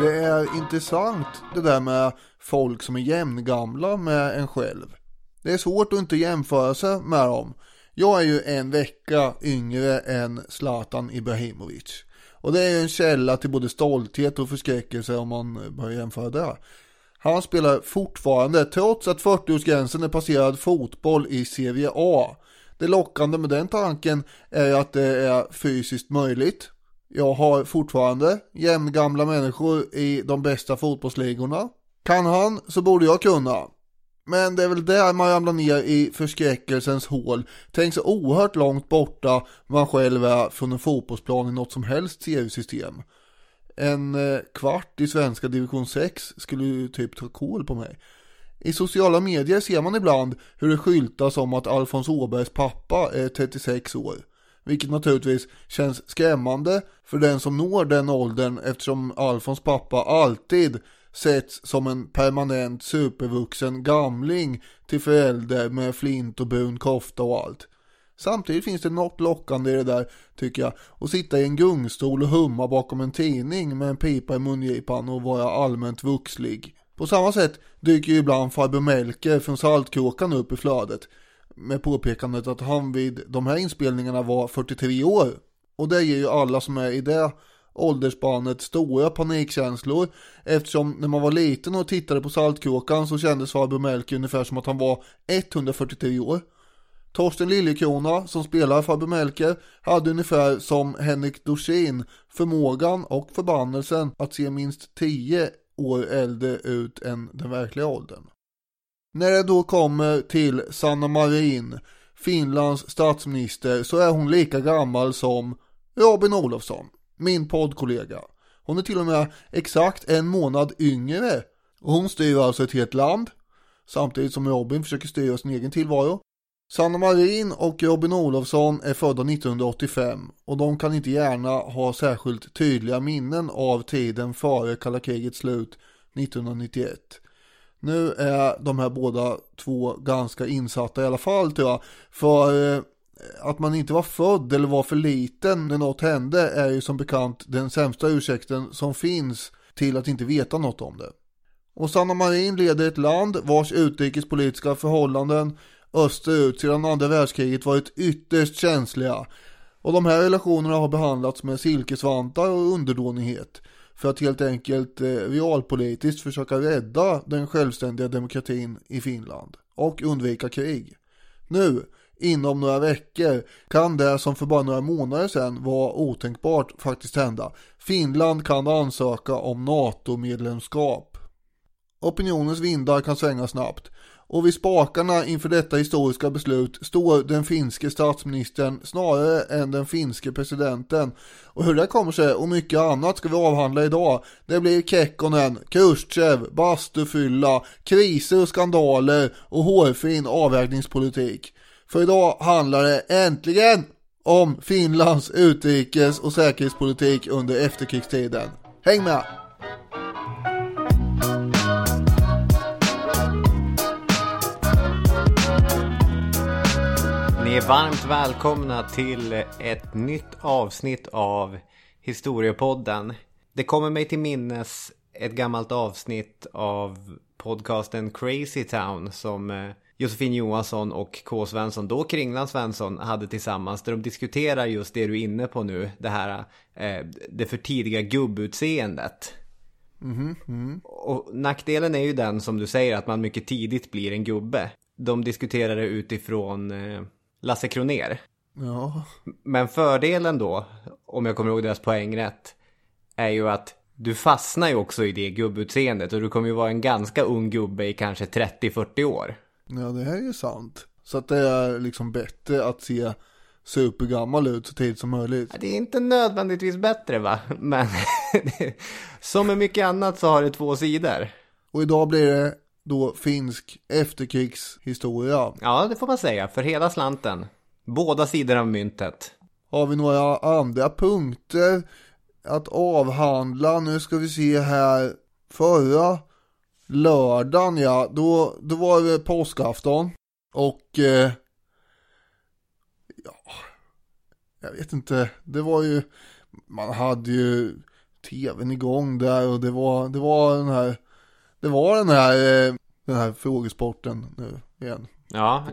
Det är intressant det där med folk som är jämngamla med en själv. Det är svårt att inte jämföra sig med dem. Jag är ju en vecka yngre än Zlatan Ibrahimovic. Och det är ju en källa till både stolthet och förskräckelse om man börjar jämföra det. Han spelar fortfarande, trots att 40-årsgränsen är passerad fotboll i Serie A. Det lockande med den tanken är att det är fysiskt möjligt. Jag har fortfarande jämngamla människor i de bästa fotbollsligorna. Kan han så borde jag kunna. Men det är väl där man ramlar ner i förskräckelsens hål. Tänk så oerhört långt borta man själv är från en fotbollsplan i något som helst seriesystem. En eh, kvart i svenska division 6 skulle ju typ ta koll på mig. I sociala medier ser man ibland hur det skyltas om att Alfons Åbergs pappa är 36 år. Vilket naturligtvis känns skrämmande för den som når den åldern eftersom Alfons pappa alltid setts som en permanent supervuxen gamling till förälder med flint och brun kofta och allt. Samtidigt finns det något lockande i det där, tycker jag, att sitta i en gungstol och humma bakom en tidning med en pipa i mungipan och vara allmänt vuxlig. På samma sätt dyker ju ibland farbror Melker från Saltkråkan upp i flödet med påpekandet att han vid de här inspelningarna var 43 år. Och det ger ju alla som är i det åldersspannet stora panikkänslor eftersom när man var liten och tittade på Saltkråkan så kändes farbror Melker ungefär som att han var 143 år. Torsten Liljekrona som spelar farbror Melker hade ungefär som Henrik Dorsin förmågan och förbannelsen att se minst 10 år äldre ut än den verkliga åldern. När det då kommer till Sanna Marin, Finlands statsminister, så är hon lika gammal som Robin Olofsson, min poddkollega. Hon är till och med exakt en månad yngre. Och hon styr alltså ett helt land, samtidigt som Robin försöker styra sin egen tillvaro. Sanna Marin och Robin Olofsson är födda 1985 och de kan inte gärna ha särskilt tydliga minnen av tiden före kalla krigets slut 1991. Nu är de här båda två ganska insatta i alla fall tror jag. För eh, att man inte var född eller var för liten när något hände är ju som bekant den sämsta ursäkten som finns till att inte veta något om det. Och Sanna Marin leder ett land vars utrikespolitiska förhållanden österut sedan andra världskriget varit ytterst känsliga. Och de här relationerna har behandlats med silkesvantar och underdånighet för att helt enkelt eh, realpolitiskt försöka rädda den självständiga demokratin i Finland och undvika krig. Nu, inom några veckor, kan det som för bara några månader sedan var otänkbart faktiskt hända. Finland kan ansöka om NATO-medlemskap. Opinionens vindar kan svänga snabbt och vid spakarna inför detta historiska beslut står den finske statsministern snarare än den finske presidenten. Och hur det kommer sig och mycket annat ska vi avhandla idag. Det blir Kekkonen, Khrushchev, bastufylla, kriser och skandaler och hårfin avvägningspolitik. För idag handlar det äntligen om Finlands utrikes och säkerhetspolitik under efterkrigstiden. Häng med! Ni är varmt välkomna till ett nytt avsnitt av Historiepodden. Det kommer mig till minnes ett gammalt avsnitt av podcasten Crazy Town som eh, Josefin Johansson och K. Svensson, då Kringland Svensson, hade tillsammans. Där de diskuterar just det du är inne på nu. Det här, eh, det för tidiga gubbutseendet. Mm -hmm. Och nackdelen är ju den som du säger att man mycket tidigt blir en gubbe. De diskuterar det utifrån eh, Lasse Kroner. Ja. Men fördelen då, om jag kommer ihåg deras poäng rätt, är ju att du fastnar ju också i det gubbutseendet och du kommer ju vara en ganska ung gubbe i kanske 30-40 år. Ja, det här är ju sant. Så att det är liksom bättre att se supergammal ut så tidigt som möjligt. Det är inte nödvändigtvis bättre va, men som med mycket annat så har det två sidor. Och idag blir det då finsk efterkrigshistoria. Ja, det får man säga. För hela slanten. Båda sidor av myntet. Har vi några andra punkter att avhandla? Nu ska vi se här. Förra lördagen, ja, då, då var det påskafton. Och eh, ja, jag vet inte, det var ju, man hade ju tvn igång där och det var, det var den här, det var den här, eh, den här frågesporten nu igen. Ja,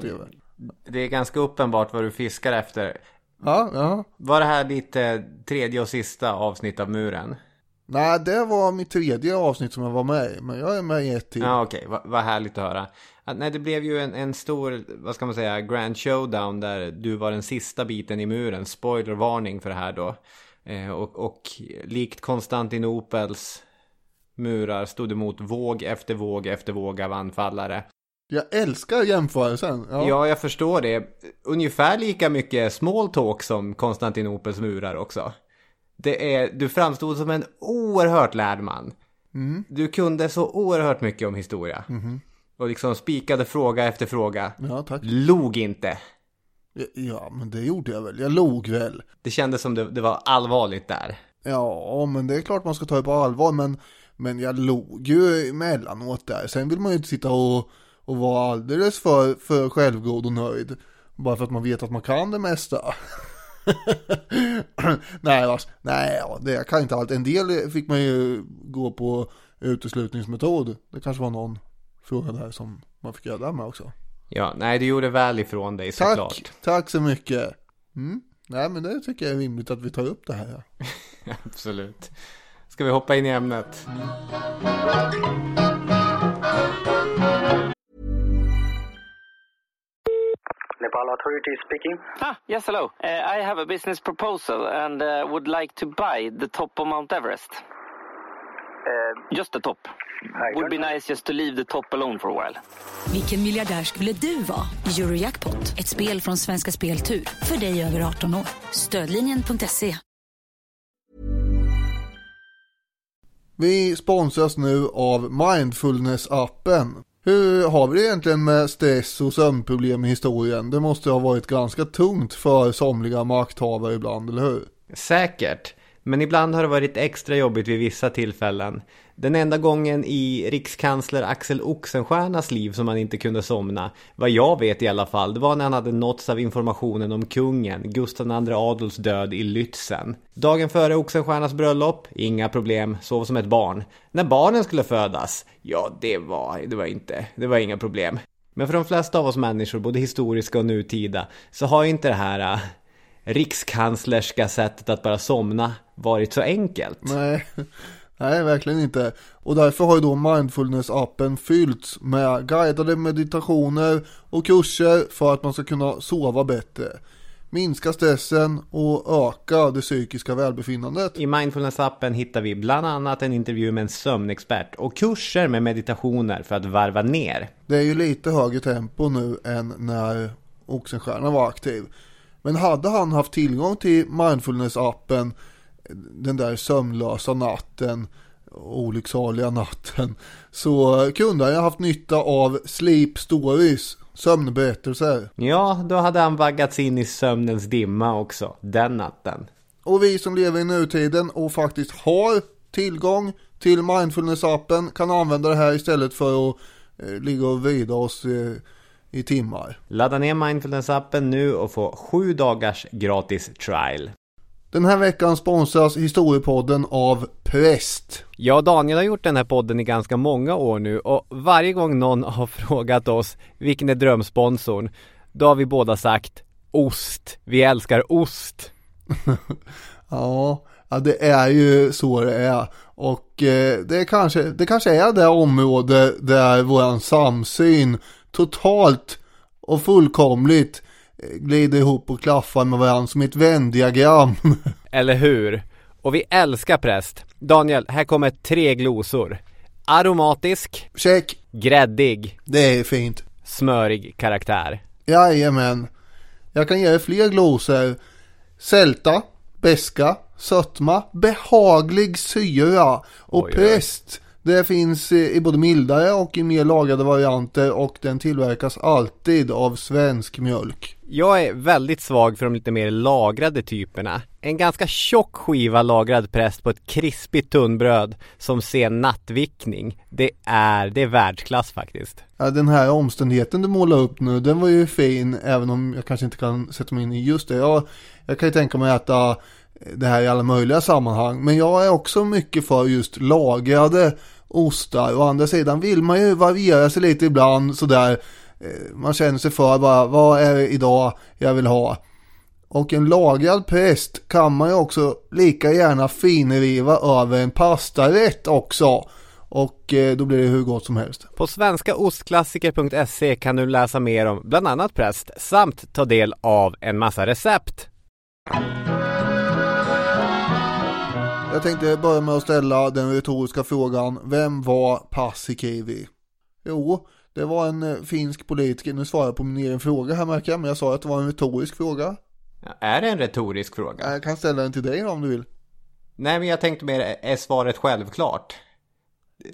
det är ganska uppenbart vad du fiskar efter. Ja, ja. Var det här ditt eh, tredje och sista avsnitt av muren? Nej, det var mitt tredje avsnitt som jag var med i, men jag är med i ett till. Ja, okej. Vad vad härligt att höra. Att, nej, det blev ju en, en stor, vad ska man säga, grand showdown där du var den sista biten i muren. Spoilervarning för det här då. Eh, och, och likt Konstantinopels murar stod emot våg efter våg efter våg av anfallare. Jag älskar jämförelsen. Ja. Ja, jag förstår det. Ungefär lika mycket small talk som Konstantinopels murar också. Det är, du framstod som en oerhört lärd man. Du kunde så oerhört mycket om historia. Och liksom spikade fråga efter fråga. ja, tack. Log inte. Ja, men det gjorde jag väl. Jag log väl. Det kändes som det, det var allvarligt där. Ja, men det är klart man ska ta det på allvar, men, men jag log ju emellanåt där. Sen vill man ju inte sitta och, och vara alldeles för, för självgod och nöjd. Bara för att man vet att man kan det mesta. nej, alltså, nej, det jag kan inte allt. En del fick man ju gå på uteslutningsmetod. Det kanske var någon fråga där som man fick göra med också. Ja, nej, du gjorde väl ifrån dig Tack, såklart. tack så mycket. Mm. Nej, men det tycker jag är rimligt att vi tar upp det här. Absolut. Ska vi hoppa in i ämnet? Nepal Authority speaking. Ah, yes, hello. Uh, I have a business proposal and uh, would like to buy the top of Mount Everest. Uh, Just the top. I Would be don't- nice just to leave the top alone for a while. Vilken miljardär skulle du vara? Eurojackpot, ett spel från Svenska Spel Tur. För dig över 18 år. Stödlinjen.se. Vi sponsras nu av Mindfulness-appen. Hur har vi det egentligen med stress och sömnproblem i historien? Det måste ha varit ganska tungt för somliga makthavare ibland, eller hur? Säkert. Men ibland har det varit extra jobbigt vid vissa tillfällen. Den enda gången i rikskansler Axel Oxenstiernas liv som han inte kunde somna, vad jag vet i alla fall, det var när han hade nåtts av informationen om kungen, Gustav II Adolfs död i Lützen. Dagen före Oxenstiernas bröllop, inga problem, sov som ett barn. När barnen skulle födas, ja det var, det var inte, det var inga problem. Men för de flesta av oss människor, både historiska och nutida, så har ju inte det här äh, rikskanslerska sättet att bara somna varit så enkelt. Nej, nej, verkligen inte. Och därför har ju då Mindfulness-appen fyllts med guidade meditationer och kurser för att man ska kunna sova bättre. Minska stressen och öka det psykiska välbefinnandet. I Mindfulness-appen hittar vi bland annat en intervju med en sömnexpert och kurser med meditationer för att varva ner. Det är ju lite högre tempo nu än när Oxenstierna var aktiv. Men hade han haft tillgång till Mindfulness-appen den där sömnlösa natten, olycksaliga natten, så kunde han ju haft nytta av Sleep Stories, sömnberättelser. Ja, då hade han vaggats in i sömnens dimma också, den natten. Och vi som lever i nutiden och faktiskt har tillgång till Mindfulness-appen kan använda det här istället för att eh, ligga och vrida oss eh, i timmar. Ladda ner Mindfulness-appen nu och få sju dagars gratis trial. Den här veckan sponsras Historiepodden av Präst. Och Daniel har gjort den här podden i ganska många år nu och varje gång någon har frågat oss vilken är drömsponsorn, då har vi båda sagt ost. Vi älskar ost. Ja, ja det är ju så det är. Och eh, det, är kanske, det kanske är det område där våran samsyn totalt och fullkomligt glider ihop och klaffar med varandra som ett vändiagram. Eller hur? Och vi älskar präst. Daniel, här kommer tre glosor. Aromatisk, Check, gräddig, det är fint. smörig karaktär. Jajamän. Jag kan ge er fler glosor. Sälta, beska, sötma, behaglig syra och Oj, präst. Det finns i i både mildare och i mer lagrade varianter och den tillverkas alltid av svensk mjölk. Jag är väldigt svag för de lite mer lagrade typerna. En ganska tjock skiva lagrad präst på ett krispigt tunnbröd som sen nattvickning. Det är, det är världsklass faktiskt. Ja, den här omständigheten du målar upp nu, den var ju fin även om jag kanske inte kan sätta mig in i just det. Jag, jag kan ju tänka mig att äta det här i alla möjliga sammanhang. Men jag är också mycket för just lagrade ostar. Å andra sidan vill man ju variera sig lite ibland sådär. Eh, man känner sig för bara, vad är det idag jag vill ha? Och en lagrad präst kan man ju också lika gärna finriva över en pastarätt också. Och eh, då blir det hur gott som helst. På svenskaostklassiker.se kan du läsa mer om bland annat präst samt ta del av en massa recept. Jag tänkte börja med att ställa den retoriska frågan. Vem var Paasikivi? Jo, det var en eh, finsk politiker. Nu svarar jag på min egen fråga här märker jag. Men jag sa att det var en retorisk fråga. Är det en retorisk fråga? Jag kan ställa den till dig om du vill. Nej, men jag tänkte mer, är svaret självklart?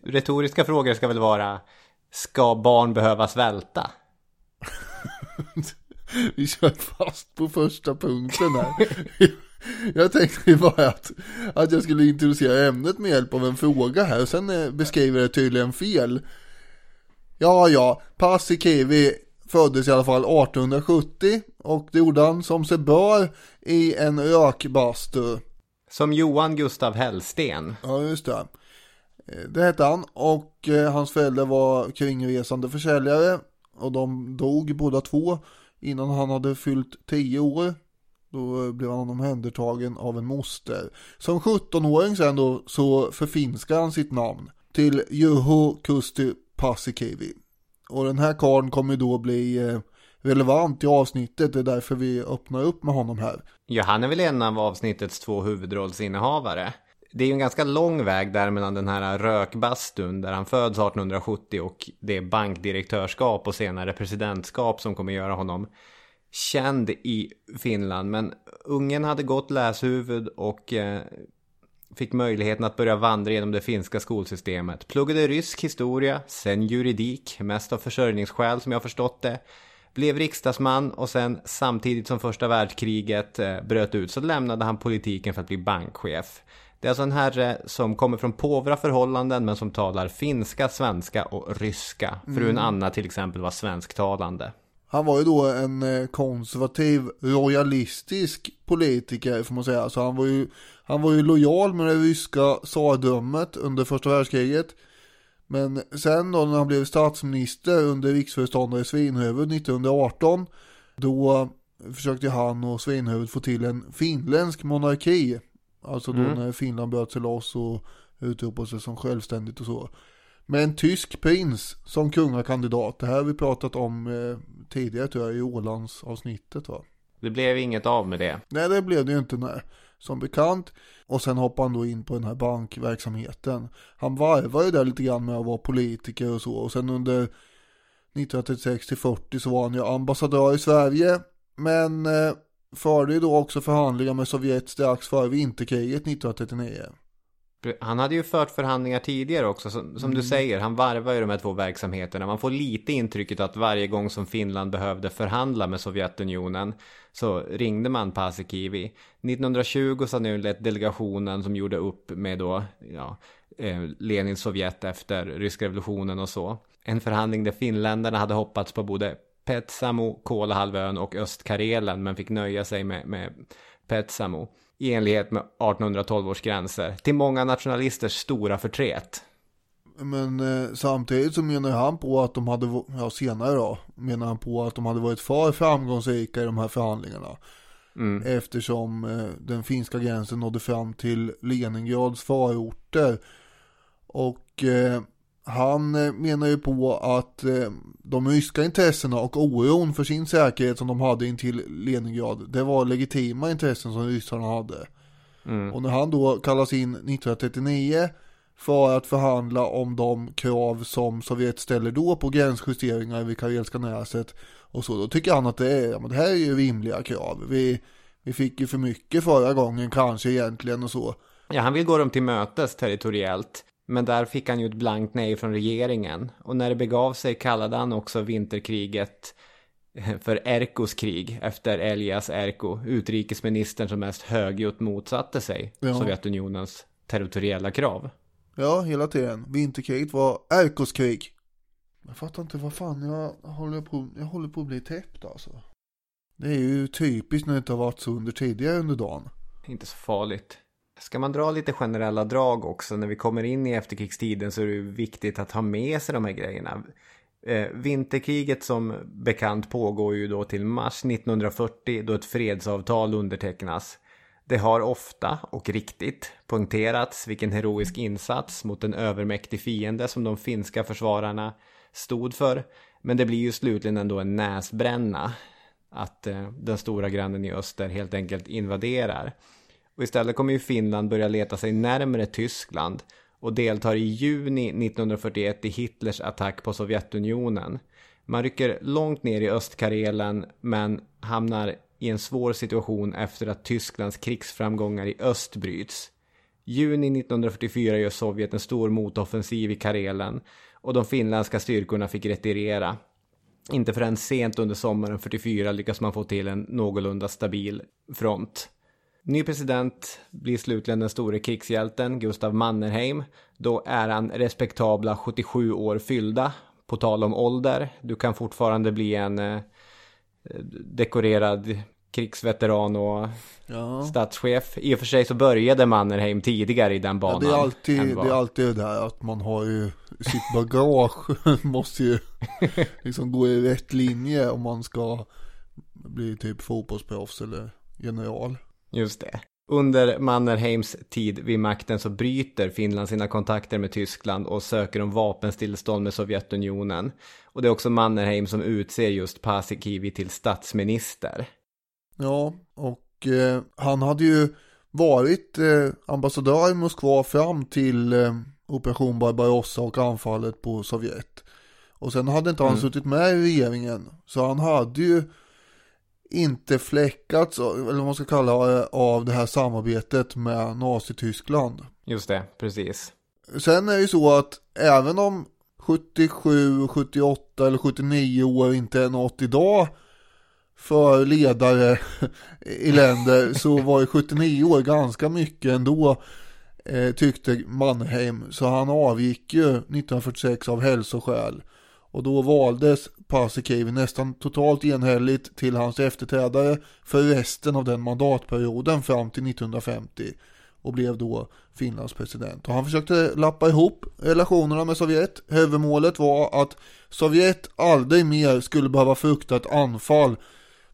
Retoriska frågor ska väl vara, ska barn behöva svälta? Vi kör fast på första punkten här. Jag tänkte ju bara att, att jag skulle introducera ämnet med hjälp av en fråga här. Och sen eh, beskriver det tydligen fel. Ja, ja, Paasikivi föddes i alla fall 1870 och det gjorde han som sig bör i en rökbastu. Som Johan Gustav Hellsten. Ja, just det. Eh, det hette han och eh, hans föräldrar var kringresande försäljare och de dog båda två innan han hade fyllt 10 år. Då blev han omhändertagen av en moster. Som 17-åring sen då så förfinskar han sitt namn till Juho Kusti Paasikivi. Och den här karln kommer då bli eh, relevant i avsnittet. Det är därför vi öppnar upp med honom här. Ja, han är väl en av avsnittets två huvudrollsinnehavare. Det är ju en ganska lång väg där mellan den här rökbastun där han föds 1870 och det bankdirektörskap och senare presidentskap som kommer göra honom känd i Finland. Men ungen hade gått läshuvud och eh, fick möjligheten att börja vandra genom det finska skolsystemet. Pluggade rysk historia, sen juridik, mest av försörjningsskäl som jag förstått det. Blev riksdagsman och sen samtidigt som första världskriget eh, bröt ut så lämnade han politiken för att bli bankchef. Det är alltså en herre som kommer från påvra förhållanden men som talar finska, svenska och ryska. Frun mm. Anna till exempel var svensktalande. Han var ju då en eh, konservativ, royalistisk politiker får man säga. Så han var ju, han var ju lojal med det ryska tsardömet under första världskriget. Men sen då när han blev statsminister under riksföreståndare Svinhuvud 1918. Då försökte han och Svinhuvud få till en finländsk monarki. Alltså då mm. när Finland bröt sig loss och utropade sig som självständigt och så. Med en tysk prins som kungakandidat. Det här har vi pratat om eh, tidigare tror jag i Ålands avsnittet va. Det blev inget av med det. Nej det blev det ju inte nej. Som bekant. Och sen hoppade han då in på den här bankverksamheten. Han varvar ju där lite grann med att vara politiker och så. Och sen under 1936 till 40 så var han ju ambassadör i Sverige. Men eh, förde ju då också förhandlingar med Sovjet strax före vinterkriget 1939. Han hade ju fört förhandlingar tidigare också. Som, som mm. du säger, han varvar ju de här två verksamheterna. Man får lite intrycket att varje gång som Finland behövde förhandla med Sovjetunionen så ringde man Paasikivi. 1920 så nu delegationen som gjorde upp med då, ja, eh, Lenins Sovjet efter ryska revolutionen och så. En förhandling där finländarna hade hoppats på både Petsamo, Kolahalvön och Östkarelen men fick nöja sig med, med Petsamo i enlighet med 1812 års gränser till många nationalisters stora förtret. Men eh, samtidigt så menar han på att de hade, ja senare då, menar han på att de hade varit för framgångsrika i de här förhandlingarna. Mm. Eftersom eh, den finska gränsen nådde fram till Leningrads förorter. Och eh, han eh, menar ju på att eh, de ryska intressena och oron för sin säkerhet som de hade in till Leningrad, det var legitima intressen som ryssarna hade. Mm. Och när han då kallas in 1939 för att förhandla om de krav som Sovjet ställer då på gränsjusteringar vid Karelska näset och så, då tycker han att det, är, ja, men det här är ju rimliga krav. Vi, vi fick ju för mycket förra gången kanske egentligen och så. Ja, han vill gå dem till mötes territoriellt. Men där fick han ju ett blankt nej från regeringen. Och när det begav sig kallade han också vinterkriget för Erkos krig efter Elias Erko, utrikesministern som mest högljutt motsatte sig ja. Sovjetunionens territoriella krav. Ja, hela tiden. Vinterkriget var Erkos krig. Jag fattar inte vad fan jag håller på, jag håller på att bli täppt alltså. Det är ju typiskt när det inte har varit så under tidigare under dagen. Inte så farligt. Ska man dra lite generella drag också när vi kommer in i efterkrigstiden så är det viktigt att ha med sig de här grejerna. Eh, vinterkriget som bekant pågår ju då till mars 1940 då ett fredsavtal undertecknas. Det har ofta och riktigt poängterats vilken heroisk insats mot en övermäktig fiende som de finska försvararna stod för. Men det blir ju slutligen ändå en näsbränna att eh, den stora grannen i öster helt enkelt invaderar. Och istället kommer ju Finland börja leta sig närmare Tyskland och deltar i juni 1941 i Hitlers attack på Sovjetunionen. Man rycker långt ner i Östkarelen men hamnar i en svår situation efter att Tysklands krigsframgångar i öst bryts. Juni 1944 gör Sovjet en stor motoffensiv i Karelen och de finländska styrkorna fick retirera. Inte förrän sent under sommaren 44 lyckas man få till en någorlunda stabil front. Ny president blir slutligen den store krigshjälten Gustav Mannerheim. Då är han respektabla 77 år fyllda. På tal om ålder, du kan fortfarande bli en eh, dekorerad krigsveteran och ja. statschef. I och för sig så började Mannerheim tidigare i den banan. Ja, det, är alltid, det är alltid det där att man har ju sitt bagage måste ju liksom gå i rätt linje om man ska bli typ fotbollsproffs eller general. Just det. Under Mannerheims tid vid makten så bryter Finland sina kontakter med Tyskland och söker om vapenstillstånd med Sovjetunionen. Och det är också Mannerheim som utser just Paasikivi till statsminister. Ja, och eh, han hade ju varit eh, ambassadör i Moskva fram till eh, Operation Barbarossa och anfallet på Sovjet. Och sen hade inte han mm. suttit med i regeringen. Så han hade ju inte fläckats, eller vad man ska kalla det, av det här samarbetet med Nazityskland. Just det, precis. Sen är det ju så att även om 77, 78 eller 79 år inte är något idag för ledare i länder så var ju 79 år ganska mycket ändå eh, tyckte Mannheim. Så han avgick ju 1946 av hälsoskäl. Och då valdes Paasikivi nästan totalt enhälligt till hans efterträdare för resten av den mandatperioden fram till 1950 och blev då Finlands president. Och han försökte lappa ihop relationerna med Sovjet. Huvudmålet var att Sovjet aldrig mer skulle behöva frukta ett anfall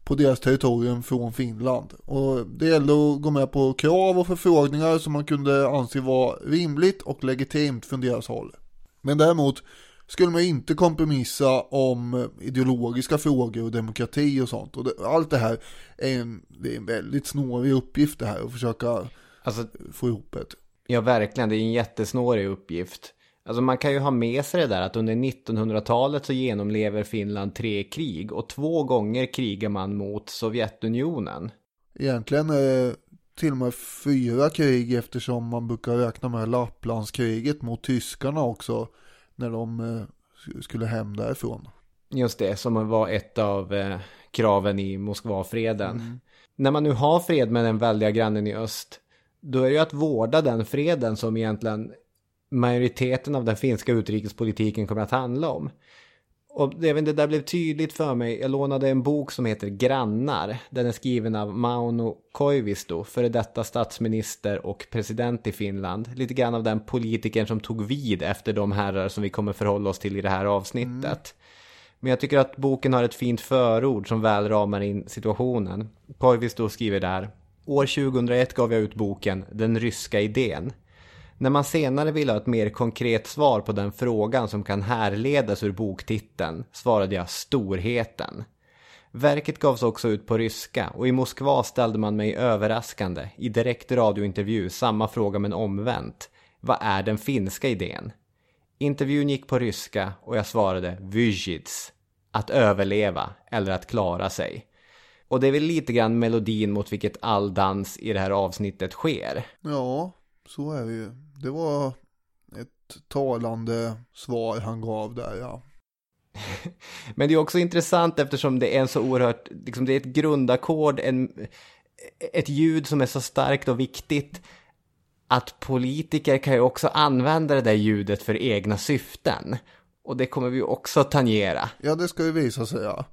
på deras territorium från Finland. Och det gällde att gå med på krav och förfrågningar som man kunde anse vara rimligt och legitimt från deras håll. Men däremot skulle man inte kompromissa om ideologiska frågor och demokrati och sånt. Och det, allt det här är en, det är en väldigt snårig uppgift det här att försöka alltså, få ihop det. Ja, verkligen. Det är en jättesnårig uppgift. Alltså man kan ju ha med sig det där att under 1900-talet så genomlever Finland tre krig och två gånger krigar man mot Sovjetunionen. Egentligen är det till och med fyra krig eftersom man brukar räkna med Lapplandskriget mot tyskarna också när de eh, skulle hem därifrån. Just det, som var ett av eh, kraven i Moskvafreden. Mm. När man nu har fred med den väldiga grannen i öst, då är det ju att vårda den freden som egentligen majoriteten av den finska utrikespolitiken kommer att handla om. Och även det där blev tydligt för mig. Jag lånade en bok som heter Grannar. Den är skriven av Mauno Koivisto, före detta statsminister och president i Finland. Lite grann av den politikern som tog vid efter de herrar som vi kommer förhålla oss till i det här avsnittet. Mm. Men jag tycker att boken har ett fint förord som väl ramar in situationen. Koivisto skriver där. År 2001 gav jag ut boken Den ryska idén. När man senare ville ha ett mer konkret svar på den frågan som kan härledas ur boktiteln svarade jag storheten. Verket gavs också ut på ryska och i Moskva ställde man mig överraskande i direkt radiointervju samma fråga men omvänt. Vad är den finska idén? Intervjun gick på ryska och jag svarade vyzhits. Att överleva eller att klara sig. Och det är väl lite grann melodin mot vilket all dans i det här avsnittet sker. Ja, så är det ju. Det var ett talande svar han gav där, ja. Men det är också intressant eftersom det är en så oerhört, liksom det är ett grundackord, en, ett ljud som är så starkt och viktigt att politiker kan ju också använda det där ljudet för egna syften. Och det kommer vi också tangera. Ja, det ska ju visa sig, ja.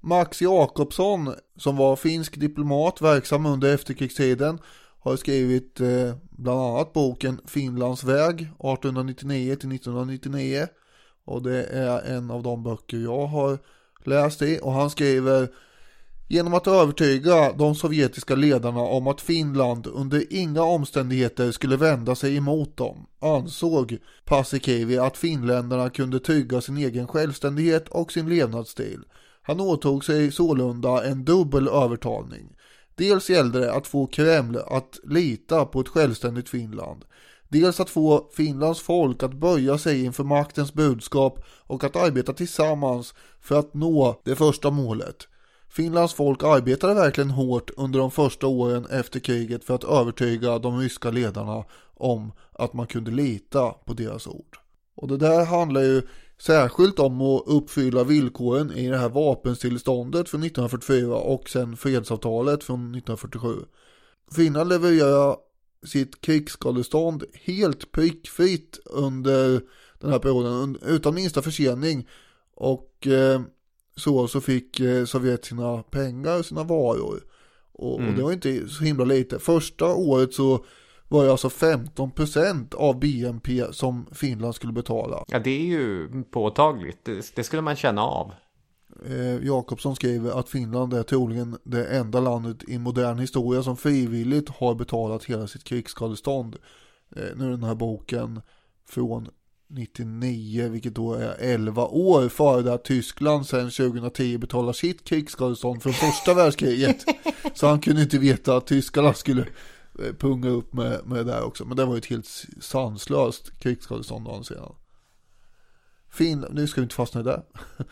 Max Jakobsson som var finsk diplomat verksam under efterkrigstiden har skrivit eh, bland annat boken Finlands väg 1899 till 1999 och det är en av de böcker jag har läst i och han skriver Genom att övertyga de sovjetiska ledarna om att Finland under inga omständigheter skulle vända sig emot dem ansåg Paasikivi att finländarna kunde trygga sin egen självständighet och sin levnadsstil. Han åtog sig sålunda en dubbel övertalning. Dels gällde det att få Kreml att lita på ett självständigt Finland. Dels att få Finlands folk att böja sig inför maktens budskap och att arbeta tillsammans för att nå det första målet. Finlands folk arbetade verkligen hårt under de första åren efter kriget för att övertyga de ryska ledarna om att man kunde lita på deras ord. Och det där handlar ju särskilt om att uppfylla villkoren i det här vapenstillståndet från 1944 och sen fredsavtalet från 1947. Finland levererar sitt krigsskadestånd helt prickfritt under den här perioden utan minsta försening och eh, så, så fick eh, Sovjet sina pengar och sina varor. Och, mm. och, det var inte så himla lite. Första året så var det alltså 15% av BNP som Finland skulle betala. Ja, det är ju påtagligt. Det, det skulle man känna av. Eh, Jakobsson skriver att Finland är troligen det enda landet i modern historia som frivilligt har betalat hela sitt krigsskadestånd. Eh, nu är den här boken från 99, vilket då är 11 år före det att Tyskland sedan 2010 betalar sitt krigsskadestånd från första världskriget. Så han kunde inte veta att tyskarna skulle punga upp med, med det där också. Men det var ju ett helt sanslöst krigsskadestånd sedan. Fin, nu ska vi inte fastna i det.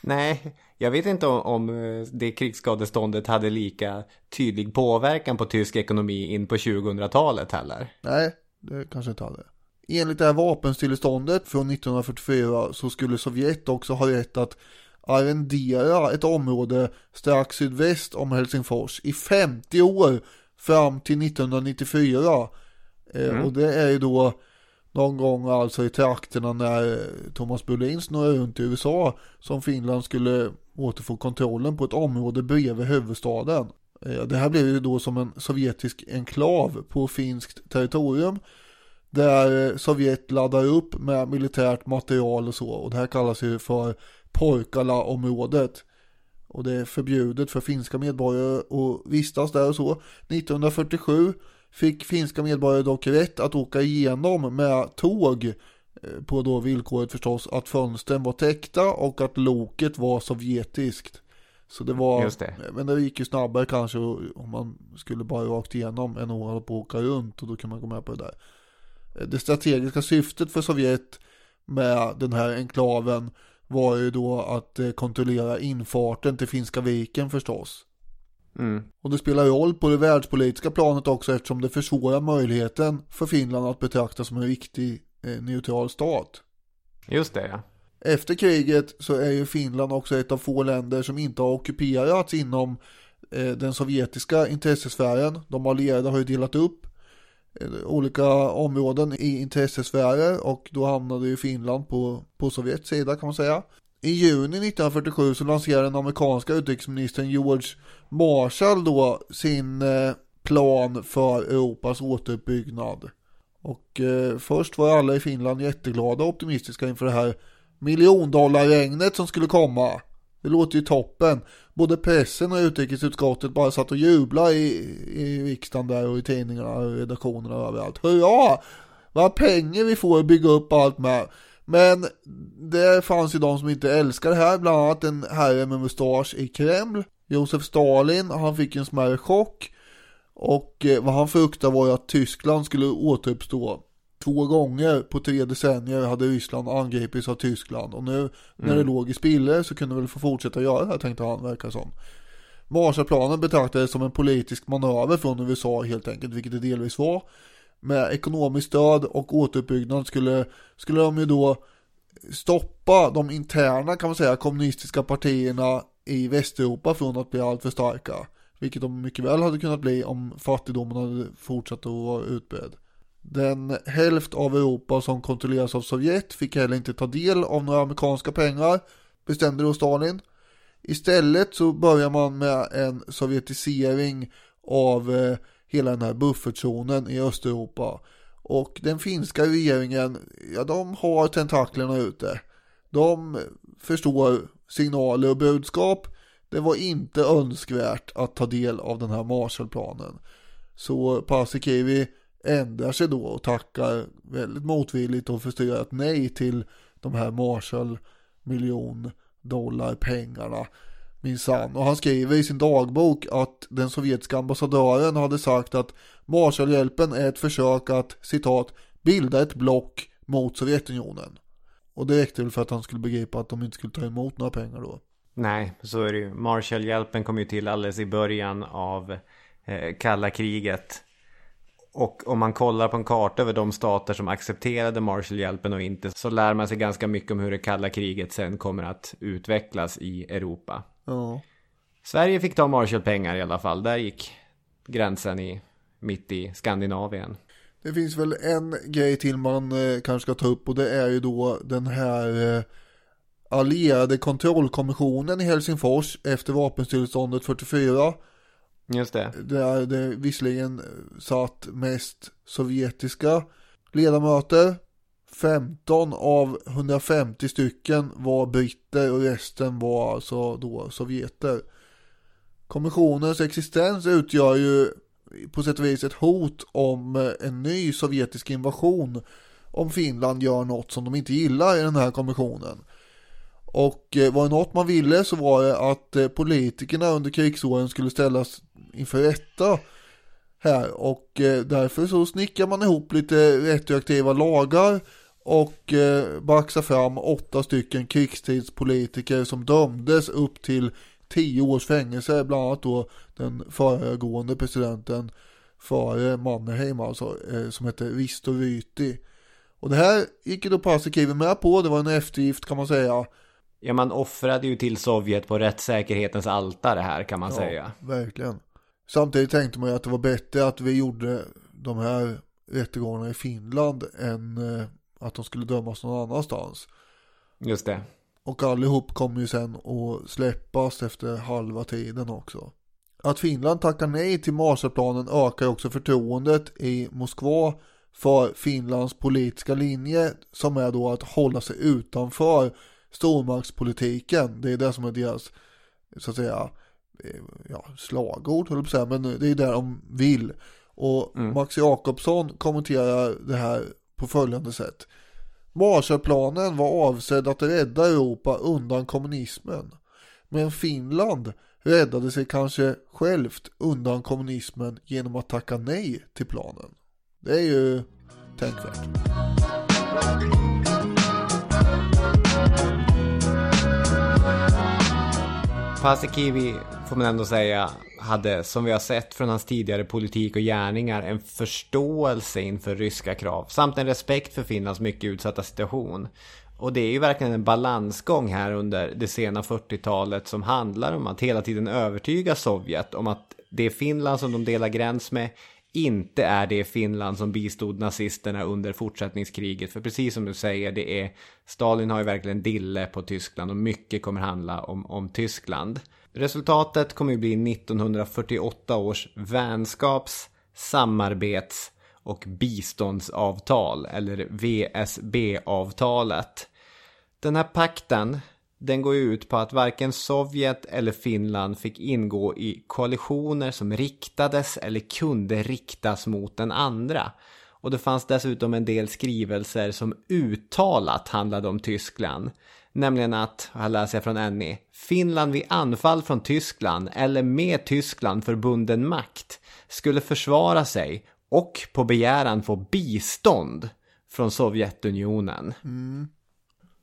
Nej, jag vet inte om, om eh, det krigsskadeståndet hade lika tydlig påverkan på tysk ekonomi in på 2000-talet heller. Nej, det kanske inte hade. Enligt det här vapenstilleståndet från 1944 så skulle Sovjet också ha rätt att arrendera ett område strax sydväst om Helsingfors i 50 år fram till 1994. Eh, mm. Och det är ju då någon gång alltså i trakterna när Thomas Brolin snurrar runt i USA som Finland skulle återfå kontrollen på ett område bredvid huvudstaden. Eh, det här blev ju då som en sovjetisk enklav på finskt territorium där Sovjet laddar upp med militärt material och så. Och det här kallas ju för Porkala-området. Och det är förbjudet för finska medborgare att vistas där och så. 1947 fick finska medborgare dock rätt att åka igenom med tåg eh, på då villkoret förstås att fönstren var täckta och att loket var sovjetiskt. Så det var, det. men det gick ju snabbare kanske om man skulle bara rakt igenom än att hålla på åka runt och då kan man gå med på det där. Det strategiska syftet för Sovjet med den här enklaven var ju då att eh, kontrollera infarten till Finska viken förstås. Mm. Och det spelar roll på det världspolitiska planet också eftersom det försvårar möjligheten för Finland att betraktas som en viktig eh, neutral stat. Just det ja. Efter kriget så är ju Finland också ett av få länder som inte har ockuperats inom eh, den sovjetiska intressesfären. De allierade har ju delat upp olika områden i intressesfärer och då hamnade ju Finland på, på Sovjets sida kan man säga. I juni 1947 så lanserade den amerikanska utrikesministern George Marshall då sin eh, plan för Europas återuppbyggnad. Och eh, först var alla i Finland jätteglada och optimistiska inför det här miljondollarregnet som skulle komma. Det låter ju toppen. Både pressen och utrikesutskottet bara satt och jublade i, i riksdagen där och i tidningarna och redaktionerna och överallt. Hurra! Vad pengar vi får att bygga upp allt med. Men det fanns ju de som inte älskar det här, bland annat en herre med mustasch i Kreml. Josef Stalin, han fick en smärre chock. Och eh, vad han fruktade var ju att Tyskland skulle återuppstå. Två gånger på tre decennier hade Ryssland angripits av Tyskland och nu mm. när det mm. låg i spiller så kunde väl få fortsätta göra det här tänkte han verkar som. Marshallplanen betraktades som en politisk manöver från USA helt enkelt, vilket det delvis var. Med ekonomiskt stöd och återuppbyggnad skulle, skulle de ju då stoppa de interna kan man säga kommunistiska partierna i Västeuropa från att bli alltför starka. Vilket de mycket väl hade kunnat bli om fattigdomen hade fortsatt att vara utbredd. Den hälft av Europa som kontrolleras av Sovjet fick heller inte ta del av några amerikanska pengar, bestämde då Stalin. Istället så börjar man med en sovjetisering av eh, hela den här buffertzonen i Östeuropa. Och den finska regeringen, ja de har tentaklerna ute. De förstår signaler och budskap. Det var inte önskvärt att ta del av den här Marshallplanen. Så Paasikivi ändrar sig då och tackar väldigt motvilligt och frustrerat nej till de här Marshall miljon dollar pengarna minsann. Och han skriver i sin dagbok att den sovjetiska ambassadören hade sagt att Marshallhjälpen är ett försök att citat bilda ett block mot Sovjetunionen. Och det räckte väl för att han skulle begripa att de inte skulle ta emot några pengar då. Nej, så är det ju. Marshallhjälpen kom ju till alldeles i början av eh, kalla kriget. Och om man kollar på en karta över de stater som accepterade Marshallhjälpen och inte så lär man sig ganska mycket om hur det kalla kriget sen kommer att utvecklas i Europa. Ja. Sverige fick ta Marshallpengar i alla fall. Där gick gränsen i, mitt i Skandinavien. Det finns väl en grej till man eh, kanske ska ta upp och det är ju då den här eh, allierade kontrollkommissionen i Helsingfors efter vapenstilleståndet 44. Just det. Där det visserligen eh, satt mest sovjetiska ledamöter. 15 av 150 stycken var britter och resten var alltså då sovjeter. Kommissionens existens utgör ju på sätt och vis ett hot om eh, en ny sovjetisk invasion om Finland gör något som de inte gillar i den här kommissionen. Och eh, var det något man ville så var det att politikerna under krigsåren skulle ställas inför rätta här. Och eh, därför så snickar man ihop lite retroaktiva lagar och eh, baxar fram åtta stycken krigstidspolitiker som dömdes upp till tio års fängelse, bland annat då den föregående presidenten före Mannerheim alltså, eh, som hette Risto Ryti. Och det här gick ju då Paasikivi med på, det var en eftergift kan man säga Ja, man offrade ju till Sovjet på rättssäkerhetens altare här kan man ja, säga. verkligen. Samtidigt tänkte man ju att det var bättre att vi gjorde de här rättegångarna i Finland än eh, att de skulle dömas någon annanstans. Just det. Och allihop kommer ju sen att släppas efter halva tiden också. Att Finland tackar nej till Marshallplanen ökar också förtroendet i Moskva för Finlands politiska linje som är då att hålla sig utanför stormaktspolitiken. Det är det som är deras, så att säga, eh, ja, slagord, höll på säga, men det är det de vill. Och mm. Max Jakobsson kommenterar det här på följande sätt. Marshallplanen var avsedd att rädda Europa undan kommunismen. Men Finland räddade sig kanske självt undan kommunismen genom att tacka nej till planen. Det är ju tänkvärt. Paasikivi får man ändå säga hade, som vi har sett från hans tidigare politik och gärningar, en förståelse inför ryska krav samt en respekt för Finlands mycket utsatta situation. Och det är ju verkligen en balansgång här under det sena 40-talet som handlar om att hela tiden övertyga Sovjet om att det är Finland som de delar gräns med inte är det Finland som bistod nazisterna under fortsättningskriget. För precis som du säger, det är Stalin har ju verkligen dille på Tyskland och mycket kommer handla om, om Tyskland. Resultatet kommer ju bli 1948 års vänskaps, samarbets och biståndsavtal, eller VSB-avtalet. Den här pakten den går ut på att varken Sovjet eller Finland fick ingå i koalitioner som riktades eller kunde riktas mot den andra. Och det fanns dessutom en del skrivelser som uttalat handlade om Tyskland. Nämligen att, här läser jag från Annie, Finland vid anfall från Tyskland eller med Tyskland förbunden makt skulle försvara sig och på begäran få bistånd från Sovjetunionen. Mm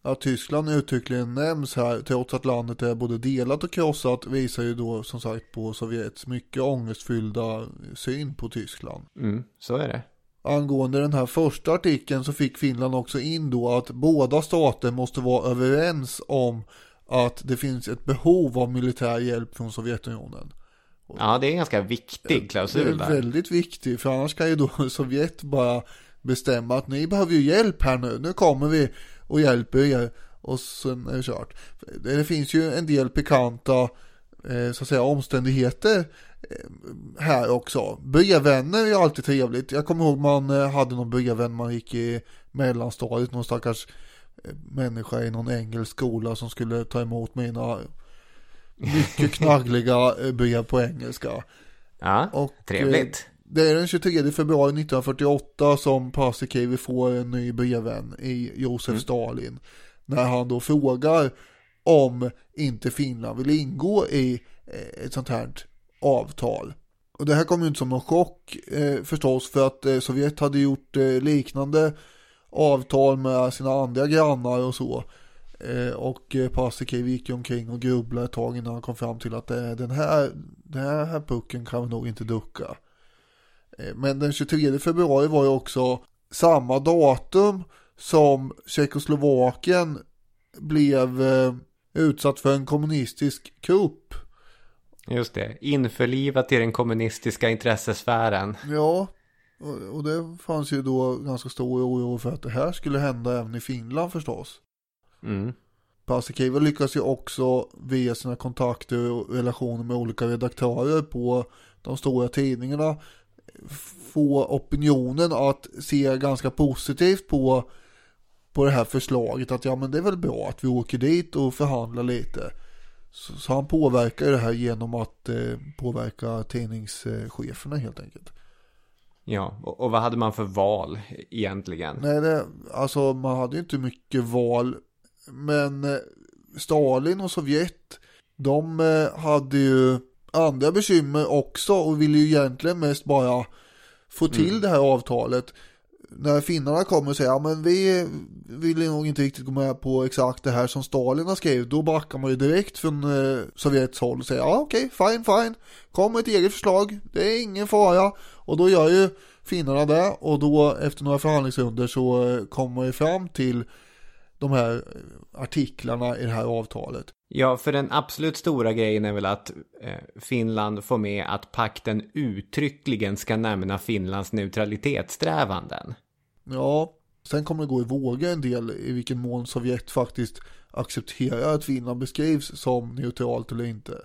att Tyskland uttryckligen nämns här trots att landet är både delat och krossat visar ju då som sagt på Sovjets mycket ångestfyllda syn på Tyskland. Mm, så är det. Angående den här första artikeln så fick Finland också in då att båda stater måste vara överens om att det finns ett behov av militär hjälp från Sovjetunionen. Ja, det är en ganska viktig klausul där. Det är väldigt viktig, för annars kan ju då Sovjet bara bestämma att ni behöver ju hjälp här nu, nu kommer vi och hjälper er. och sen är det kört. Det finns ju en del pikanta eh, så att säga omständigheter eh, här också. Brevvänner är alltid trevligt. Jag kommer ihåg man eh, hade någon brevvän man gick i mellanstadiet, någon stackars människa i någon engelsk skola som skulle ta emot mina mycket knaggliga brev på engelska. Ja, Och, trevligt. Det är den 23 februari 1948 som Paasikivi får en ny brevvän i Josef Stalin. När han då frågar om inte Finland vill ingå i eh, ett sånt här avtal. Och det här kom ju inte som någon chock eh, förstås för att eh, Sovjet hade gjort eh, liknande avtal med sina andra grannar och så. Eh, och eh, Paasikivi gick ju omkring och grubblade ett tag innan han kom fram till att eh, den här, den här pucken kan vi nog inte ducka. Eh, Men den 23 februari var ju också samma datum som Tjeckoslovakien blev eh, utsatt för en kommunistisk kupp. Just det, införlivat i den kommunistiska intressesfären. Ja, och, och det fanns ju då ganska stor oro för att det här skulle hända även i Finland förstås. Mm. Paasikivi lyckas ju också via sina kontakter och relationer med olika redaktörer på de stora tidningarna få opinionen att se ganska positivt på, på det här förslaget. Att ja men det är väl bra att vi åker dit och förhandlar lite. Så, så han påverkar det här genom att eh, påverka tidningscheferna helt enkelt. Ja, och, och vad hade man för val egentligen? Nej, det, alltså man hade ju inte mycket val. Men eh, Stalin och Sovjet, de eh, hade ju andra bekymmer också och ville ju egentligen mest bara få till det här avtalet. När finnarna kommer och säger ja men vi vill nog inte riktigt gå med på exakt det här som Stalin har skrivit. Då backar man ju direkt från eh, Sovjets håll och säger ja okej, fine, fine. Kom med ett eget förslag, det är ingen fara. Och då gör ju finnarna det och då efter några förhandlingsrunder så eh, kommer man ju fram till de här eh, artiklarna i det här avtalet. Ja, för den absolut stora grejen är väl att eh, Finland får med att pakten uttryckligen ska nämna Finlands neutralitetssträvanden. Ja, sen kommer det gå i vågor en del i vilken mån Sovjet faktiskt accepterar att Finland beskrivs som neutralt eller inte.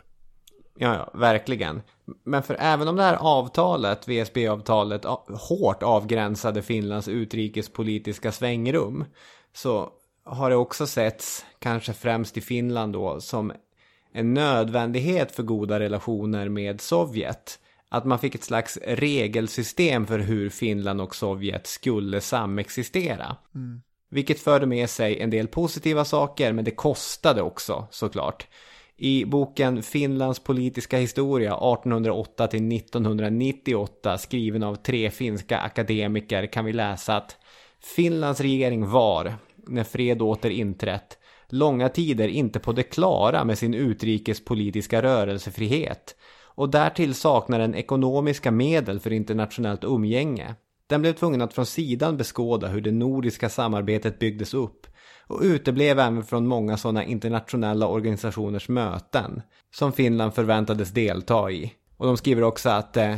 Ja, ja, verkligen. Men för även om det här avtalet, VSB-avtalet, hårt avgränsade Finlands utrikespolitiska svängrum så har det också setts, kanske främst i Finland då, som en nödvändighet för goda relationer med Sovjet. Att man fick ett slags regelsystem för hur Finland och Sovjet skulle samexistera. Vilket förde med sig en del positiva saker, men det kostade också såklart. I boken Finlands politiska historia 1808 till 1998 skriven av tre finska akademiker kan vi läsa att Finlands regering var, när fred åter inträtt, långa tider inte på det klara med sin utrikespolitiska rörelsefrihet och därtill saknar den ekonomiska medel för internationellt umgänge. Den blev tvungen att från sidan beskåda hur det nordiska samarbetet byggdes upp och uteblev även från många sådana internationella organisationers möten som Finland förväntades delta i. Och de skriver också att eh,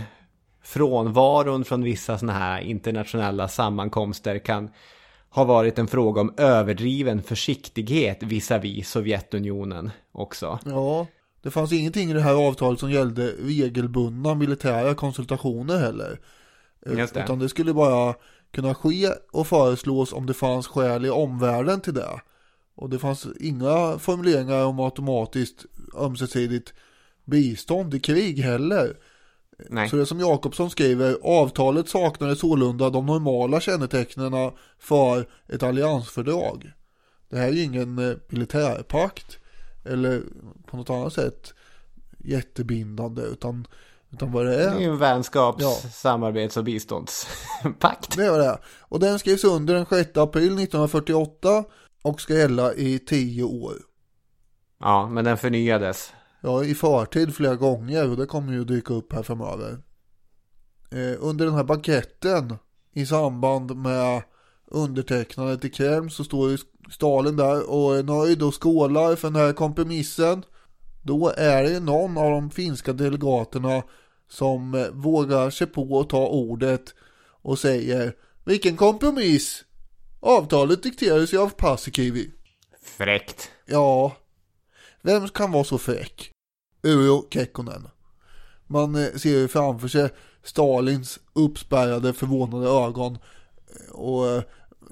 frånvaron från vissa sådana här internationella sammankomster kan ha varit en fråga om överdriven försiktighet visavi Sovjetunionen också. Ja, det fanns ingenting i det här avtalet som gällde regelbundna militära konsultationer heller. Eh, Just det. Utan det skulle bara kunna ske och föreslås om det fanns skäl i omvärlden till det. Och det fanns inga formuleringar om automatiskt ömsesidigt bistånd i krig heller. Nej. Så det som Jakobsson skriver, avtalet saknade sålunda de normala kännetecknen för ett alliansfördrag. Det här är ju ingen eh, militärpakt eller på något annat sätt jättebindande utan, utan vad det Det är ju är. en vänskaps-, Ja. samarbets och biståndspakt. Det är det är. Och den skrevs under den 6 april 1948 och ska gälla i tio år. Ja, men den förnyades. Ja, i förtid flera gånger och det kommer ju dyka upp här framöver. Eh, under den här banketten i samband med undertecknandet i Kreml så står ju Stalin där och är nöjd och skålar för den här kompromissen. Då är det någon av de finska delegaterna som eh, vågar sig på att ta ordet och säger Vilken kompromiss! Avtalet dikterades ju av Paasikivi. Fräckt. Ja, vem kan vara så fräck? Uro Kekkonen. Man eh, ser ju framför sig Stalins uppspärrade förvånade ögon eh, och eh,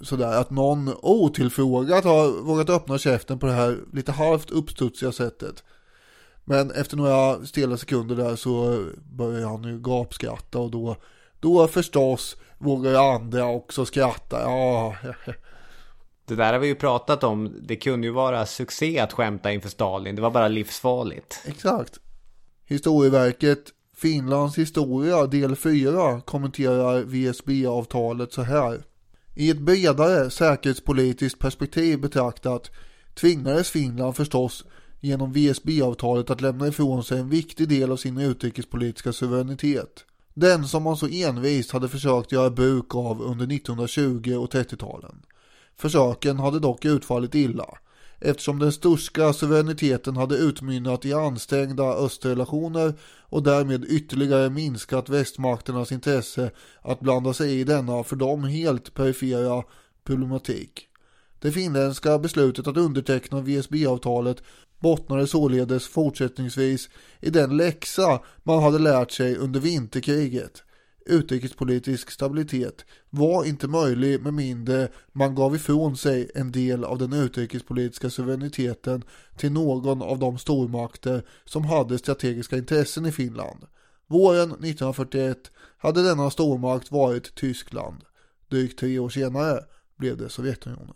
sådär att någon otillfrågat har vågat öppna käften på det här lite halvt uppstudsiga sättet. Men efter några stela sekunder där så börjar han ju gapskratta och då, då förstås vågar andra också skratta. Ja, Det där har vi ju pratat om. Det kunde ju vara succé att skämta inför Stalin. Det var bara livsfarligt. exakt. Historieverket Finlands historia del 4 kommenterar VSB-avtalet så här. I ett bredare säkerhetspolitiskt perspektiv betraktat tvingades Finland förstås genom VSB-avtalet att lämna ifrån sig en viktig del av sin utrikespolitiska suveränitet. Den som man så envist hade försökt göra bruk av under 1920 och 30-talen. Försöken hade dock utfallit illa eftersom den sturska suveräniteten hade utmynnat i ansträngda östrelationer och därmed ytterligare minskat västmakternas intresse att blanda sig i denna för dem helt perifera problematik. Det finländska beslutet att underteckna VSB-avtalet bottnade således fortsättningsvis i den läxa man hade lärt sig under vinterkriget. Utrikespolitisk stabilitet var inte möjlig med mindre man gav ifrån sig en del av den utrikespolitiska suveräniteten till någon av de stormakter som hade strategiska intressen i Finland. Våren 1941 hade denna stormakt varit Tyskland. Drygt tre år senare blev det Sovjetunionen.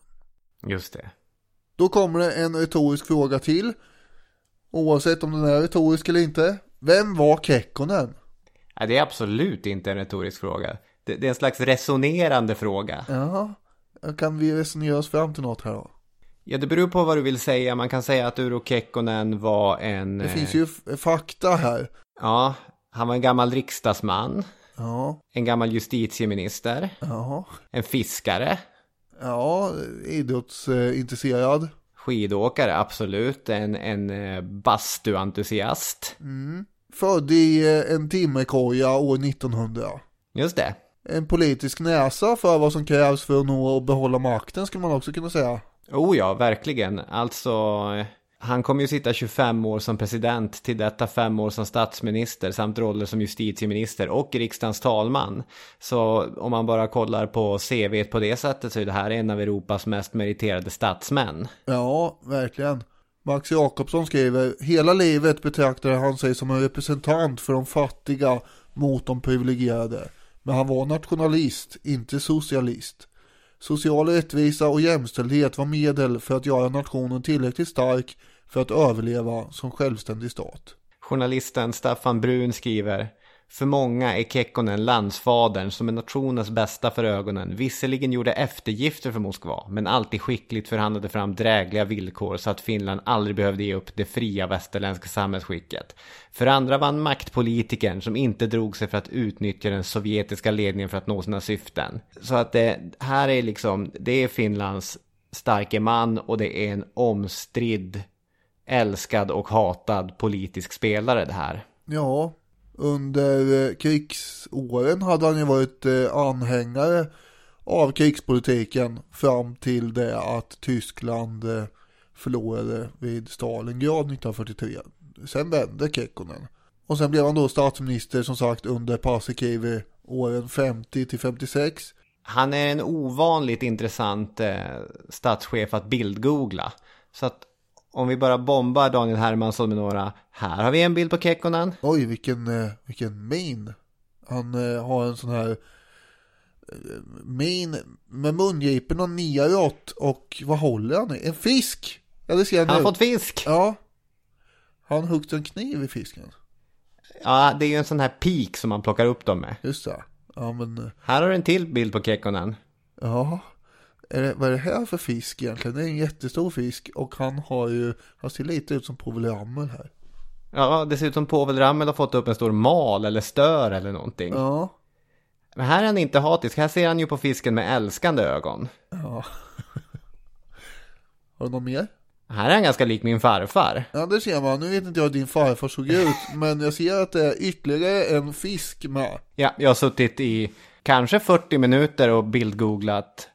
Just det. Då kommer det en retorisk fråga till. Oavsett om den är retorisk eller inte. Vem var Kekkonen? Nej, det är absolut inte en retorisk fråga. Det, det är en slags resonerande fråga. Ja, kan vi resonera oss fram till något här då? Ja, det beror på vad du vill säga. Man kan säga att Uro Kekkonen var en... Det finns ju fakta här. Ja, han var en gammal riksdagsman. Ja, En gammal justitieminister. ja, En fiskare. ja, idrottsintresserad. Skidåkare, absolut. En, en eh, bastuentusiast. Född i eh, en timmerkoja år 1900. Just det. En politisk näsa för vad som krävs för att nå och behålla makten skulle man också kunna säga. Oh ja, verkligen. Alltså, han kommer ju sitta 25 år som president, till detta fem år som statsminister samt roller som justitieminister och riksdagens talman. Så om man bara kollar på CV på det sättet så är det här en av Europas mest meriterade statsmän. Ja, verkligen. Max Jakobsson skriver, hela livet betraktade han sig som en representant för de fattiga mot de privilegierade. Men han var nationalist, inte socialist. Social rättvisa och jämställdhet var medel för att göra nationen tillräckligt stark för att överleva som självständig stat. Journalisten Staffan Brun skriver för många är Kekkonen landsfadern som är nationens bästa för ögonen. Visserligen gjorde eftergifter för Moskva, men alltid skickligt förhandlade fram drägliga villkor så att Finland aldrig behövde ge upp det fria västerländska samhällsskicket. För andra vann maktpolitikern som inte drog sig för att utnyttja den sovjetiska ledningen för att nå sina syften. Så att det här är liksom, det är Finlands starke man och det är en omstridd älskad och hatad politisk spelare det här. Ja, under eh, krigsåren hade han ju varit eh, anhängare av krigspolitiken fram till det att Tyskland eh, förlorade vid Stalingrad 1943. Sen vände Kekkonen. Och sen blev han då statsminister som sagt under Paasikivi åren 50 till 56. Han är en ovanligt intressant eh, statschef att bildgoogla. Så att om vi bara bombar Daniel Hermansson med några. Här har vi en bild på Kekkonen. Oj, vilken, eh, vilken min. Han eh, har en sån här eh, min med mungiporna neråt och vad håller han i? En fisk! Ja, det ser han Han har fått fisk. Ja. Han huggit en kniv i fisken. Ja, det är ju en sån här pik som man plockar upp dem med. Just det. Ja, men Här har du en till bild på Kekkonen. ja. Är det, vad är det här för fisk egentligen? Det är en jättestor fisk och han har ju, han ser lite ut som Povel Ramel här. Ja, det ser ut som Povel Ramel har fått upp en stor mal eller stör eller någonting. Ja. Men här är han inte hatisk. Här ser han ju på fisken med älskande ögon. Ja. Har du något mer? Här är han ganska lik min farfar. Ja det ser man, nu vet inte jag hur din farfar såg ut Men jag ser att det är ytterligare en fisk med Ja, jag har suttit i kanske 40 minuter och bildgooglat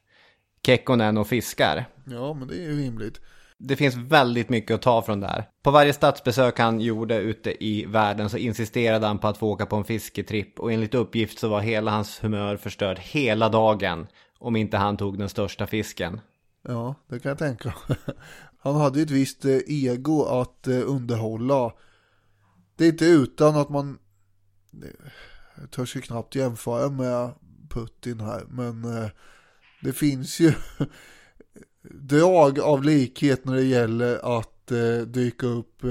Kekkonen och fiskar. Ja men det är ju rimligt Det finns väldigt mycket att ta från där. På varje statsbesök han gjorde ute i världen så insisterade han på att få åka på en fisketripp och enligt uppgift så var hela hans humör förstörd hela dagen om inte han tog den största fisken. Ja, det kan jag tänka. Han hade ju ett visst eh, ego att eh, underhålla. Det är inte utan att man, jag törs ju knappt jämföra med Putin här, men eh, det finns ju drag av likhet när det gäller att dyka upp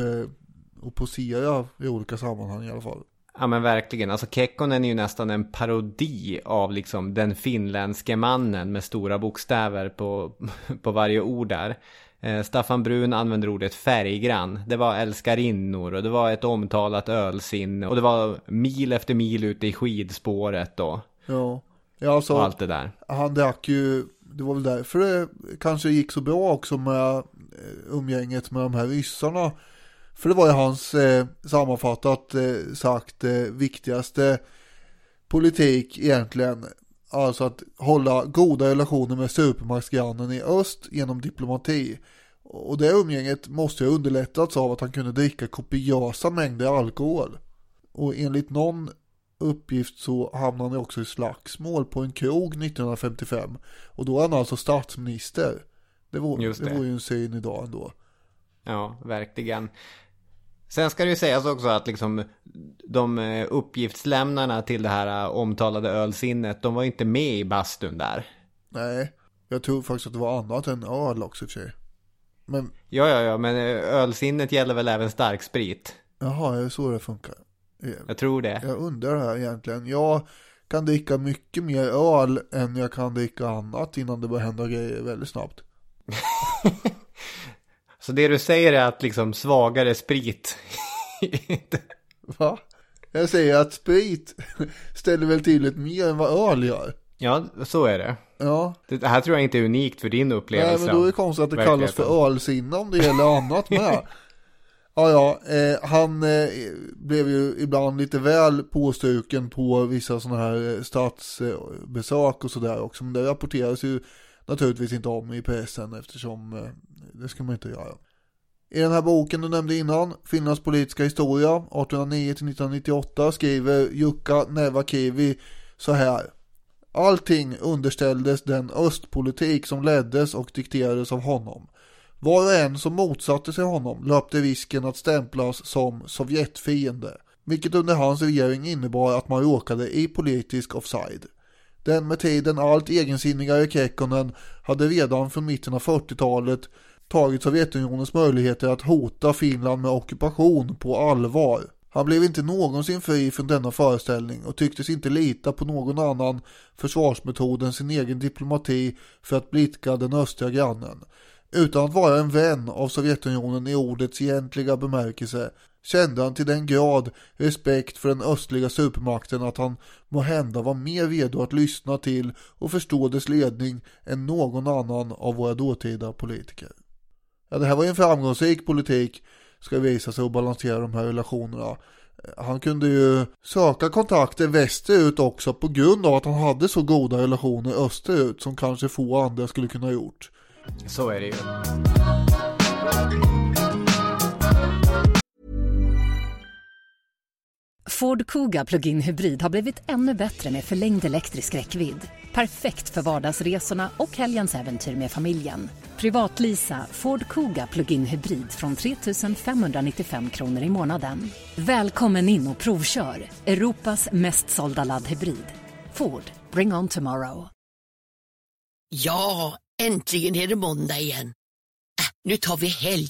och posera i olika sammanhang i alla fall. Ja men verkligen, alltså Kekkonen är ju nästan en parodi av liksom den finländske mannen med stora bokstäver på, på varje ord där. Eh, Staffan Brun använder ordet färggrann. Det var älskarinnor och det var ett omtalat ölsinne och det var mil efter mil ute i skidspåret då. Ja, ja alltså, och allt det där. Han drack ju, det var väl därför det kanske gick så bra också med eh, umgänget med de här ryssarna. För det var ju hans eh, sammanfattat eh, sagt eh, viktigaste politik egentligen. Alltså att hålla goda relationer med supermaktsgrannen i öst genom diplomati. Och det umgänget måste ha underlättats av att han kunde dricka kopiösa mängder alkohol. Och enligt någon uppgift så hamnade han också i slagsmål på en krog 1955. Och då är han alltså statsminister. Det var, det. det var ju en syn idag ändå. Ja, verkligen. Sen ska det ju sägas också att liksom de eh, uppgiftslämnarna till det här eh, omtalade ölsinnet, de var inte med i bastun där. Nej, jag tror faktiskt att det var annat än öl också i och för sig. Men... Ja, ja, ja, men eh, ölsinnet gäller väl även starksprit? Jaha, är det så det funkar? Jag tror det. Jag undrar här egentligen. Jag kan dricka mycket mer öl än jag kan dricka annat innan det börjar hända grejer väldigt snabbt. Så det du säger är att liksom svagare sprit Va? Jag säger att sprit ställer väl till ett mer än vad öl gör. Ja, så är det. Ja. Det här tror jag inte är unikt för din upplevelse. Nej, men då är det konstigt att det kallas för ölsinne om det gäller annat med. Ja, ja, eh, han eh, blev ju ibland lite väl påstruken på vissa sådana här eh, statsbesök och sådär också. Men det rapporteras ju naturligtvis inte om i pressen eftersom eh, det ska man inte göra. I den här boken du nämnde innan, Finlands politiska historia 1809-1998 skriver Jukka Nevakivi så här. Allting underställdes den östpolitik som leddes och dikterades av honom. Var och en som motsatte sig honom löpte risken att stämplas som Sovjetfiende, vilket under hans regering innebar att man råkade i politisk offside. Den med tiden allt egensinnigare Kekkonen hade redan från mitten av 40-talet tagit Sovjetunionens möjligheter att hota Finland med ockupation på allvar. Han blev inte någonsin fri från denna föreställning och tycktes inte lita på någon annan försvarsmetod än sin egen diplomati för att blidka den östra grannen. Utan att vara en vän av Sovjetunionen i ordets egentliga bemärkelse kände han till den grad respekt för den östliga supermakten att han må hända var mer redo att lyssna till och förstå dess ledning än någon annan av våra dåtida politiker. Ja, det här var ju en framgångsrik politik ska visa sig att balansera de här relationerna. Han kunde ju söka kontakter västerut också på grund av att han hade så goda relationer österut som kanske få andra skulle kunna ha gjort. Så är det ju. Ford Kuga Plug-in Hybrid har blivit ännu bättre med förlängd elektrisk räckvidd. Perfekt för vardagsresorna och helgens äventyr med familjen. Privatlisa Ford Kuga Plug-in Hybrid från 3 595 kronor i månaden. Välkommen in och provkör! Europas mest sålda laddhybrid. Ford, bring on tomorrow. Ja, äntligen är det måndag igen. Äh, nu tar vi helg!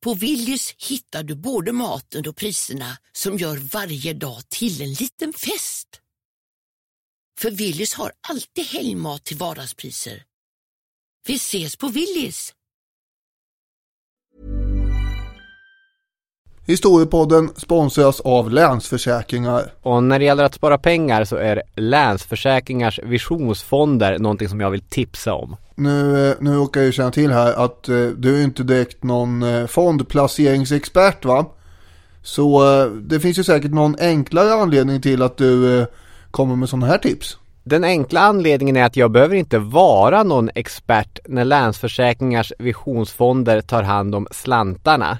På Willys hittar du både maten och priserna som gör varje dag till en liten fest. För Willys har alltid helgmat till vardagspriser. Vi ses på Willys! Historiepodden sponsras av Länsförsäkringar. Och när det gäller att spara pengar så är Länsförsäkringars visionsfonder någonting som jag vill tipsa om. Nu, eh, nu råkar jag känna till här att eh, du är inte direkt någon eh, fondplaceringsexpert va? Så det finns ju säkert någon enklare anledning till att du kommer med sådana här tips. Den enkla anledningen är att jag behöver inte vara någon expert när Länsförsäkringars visionsfonder tar hand om slantarna.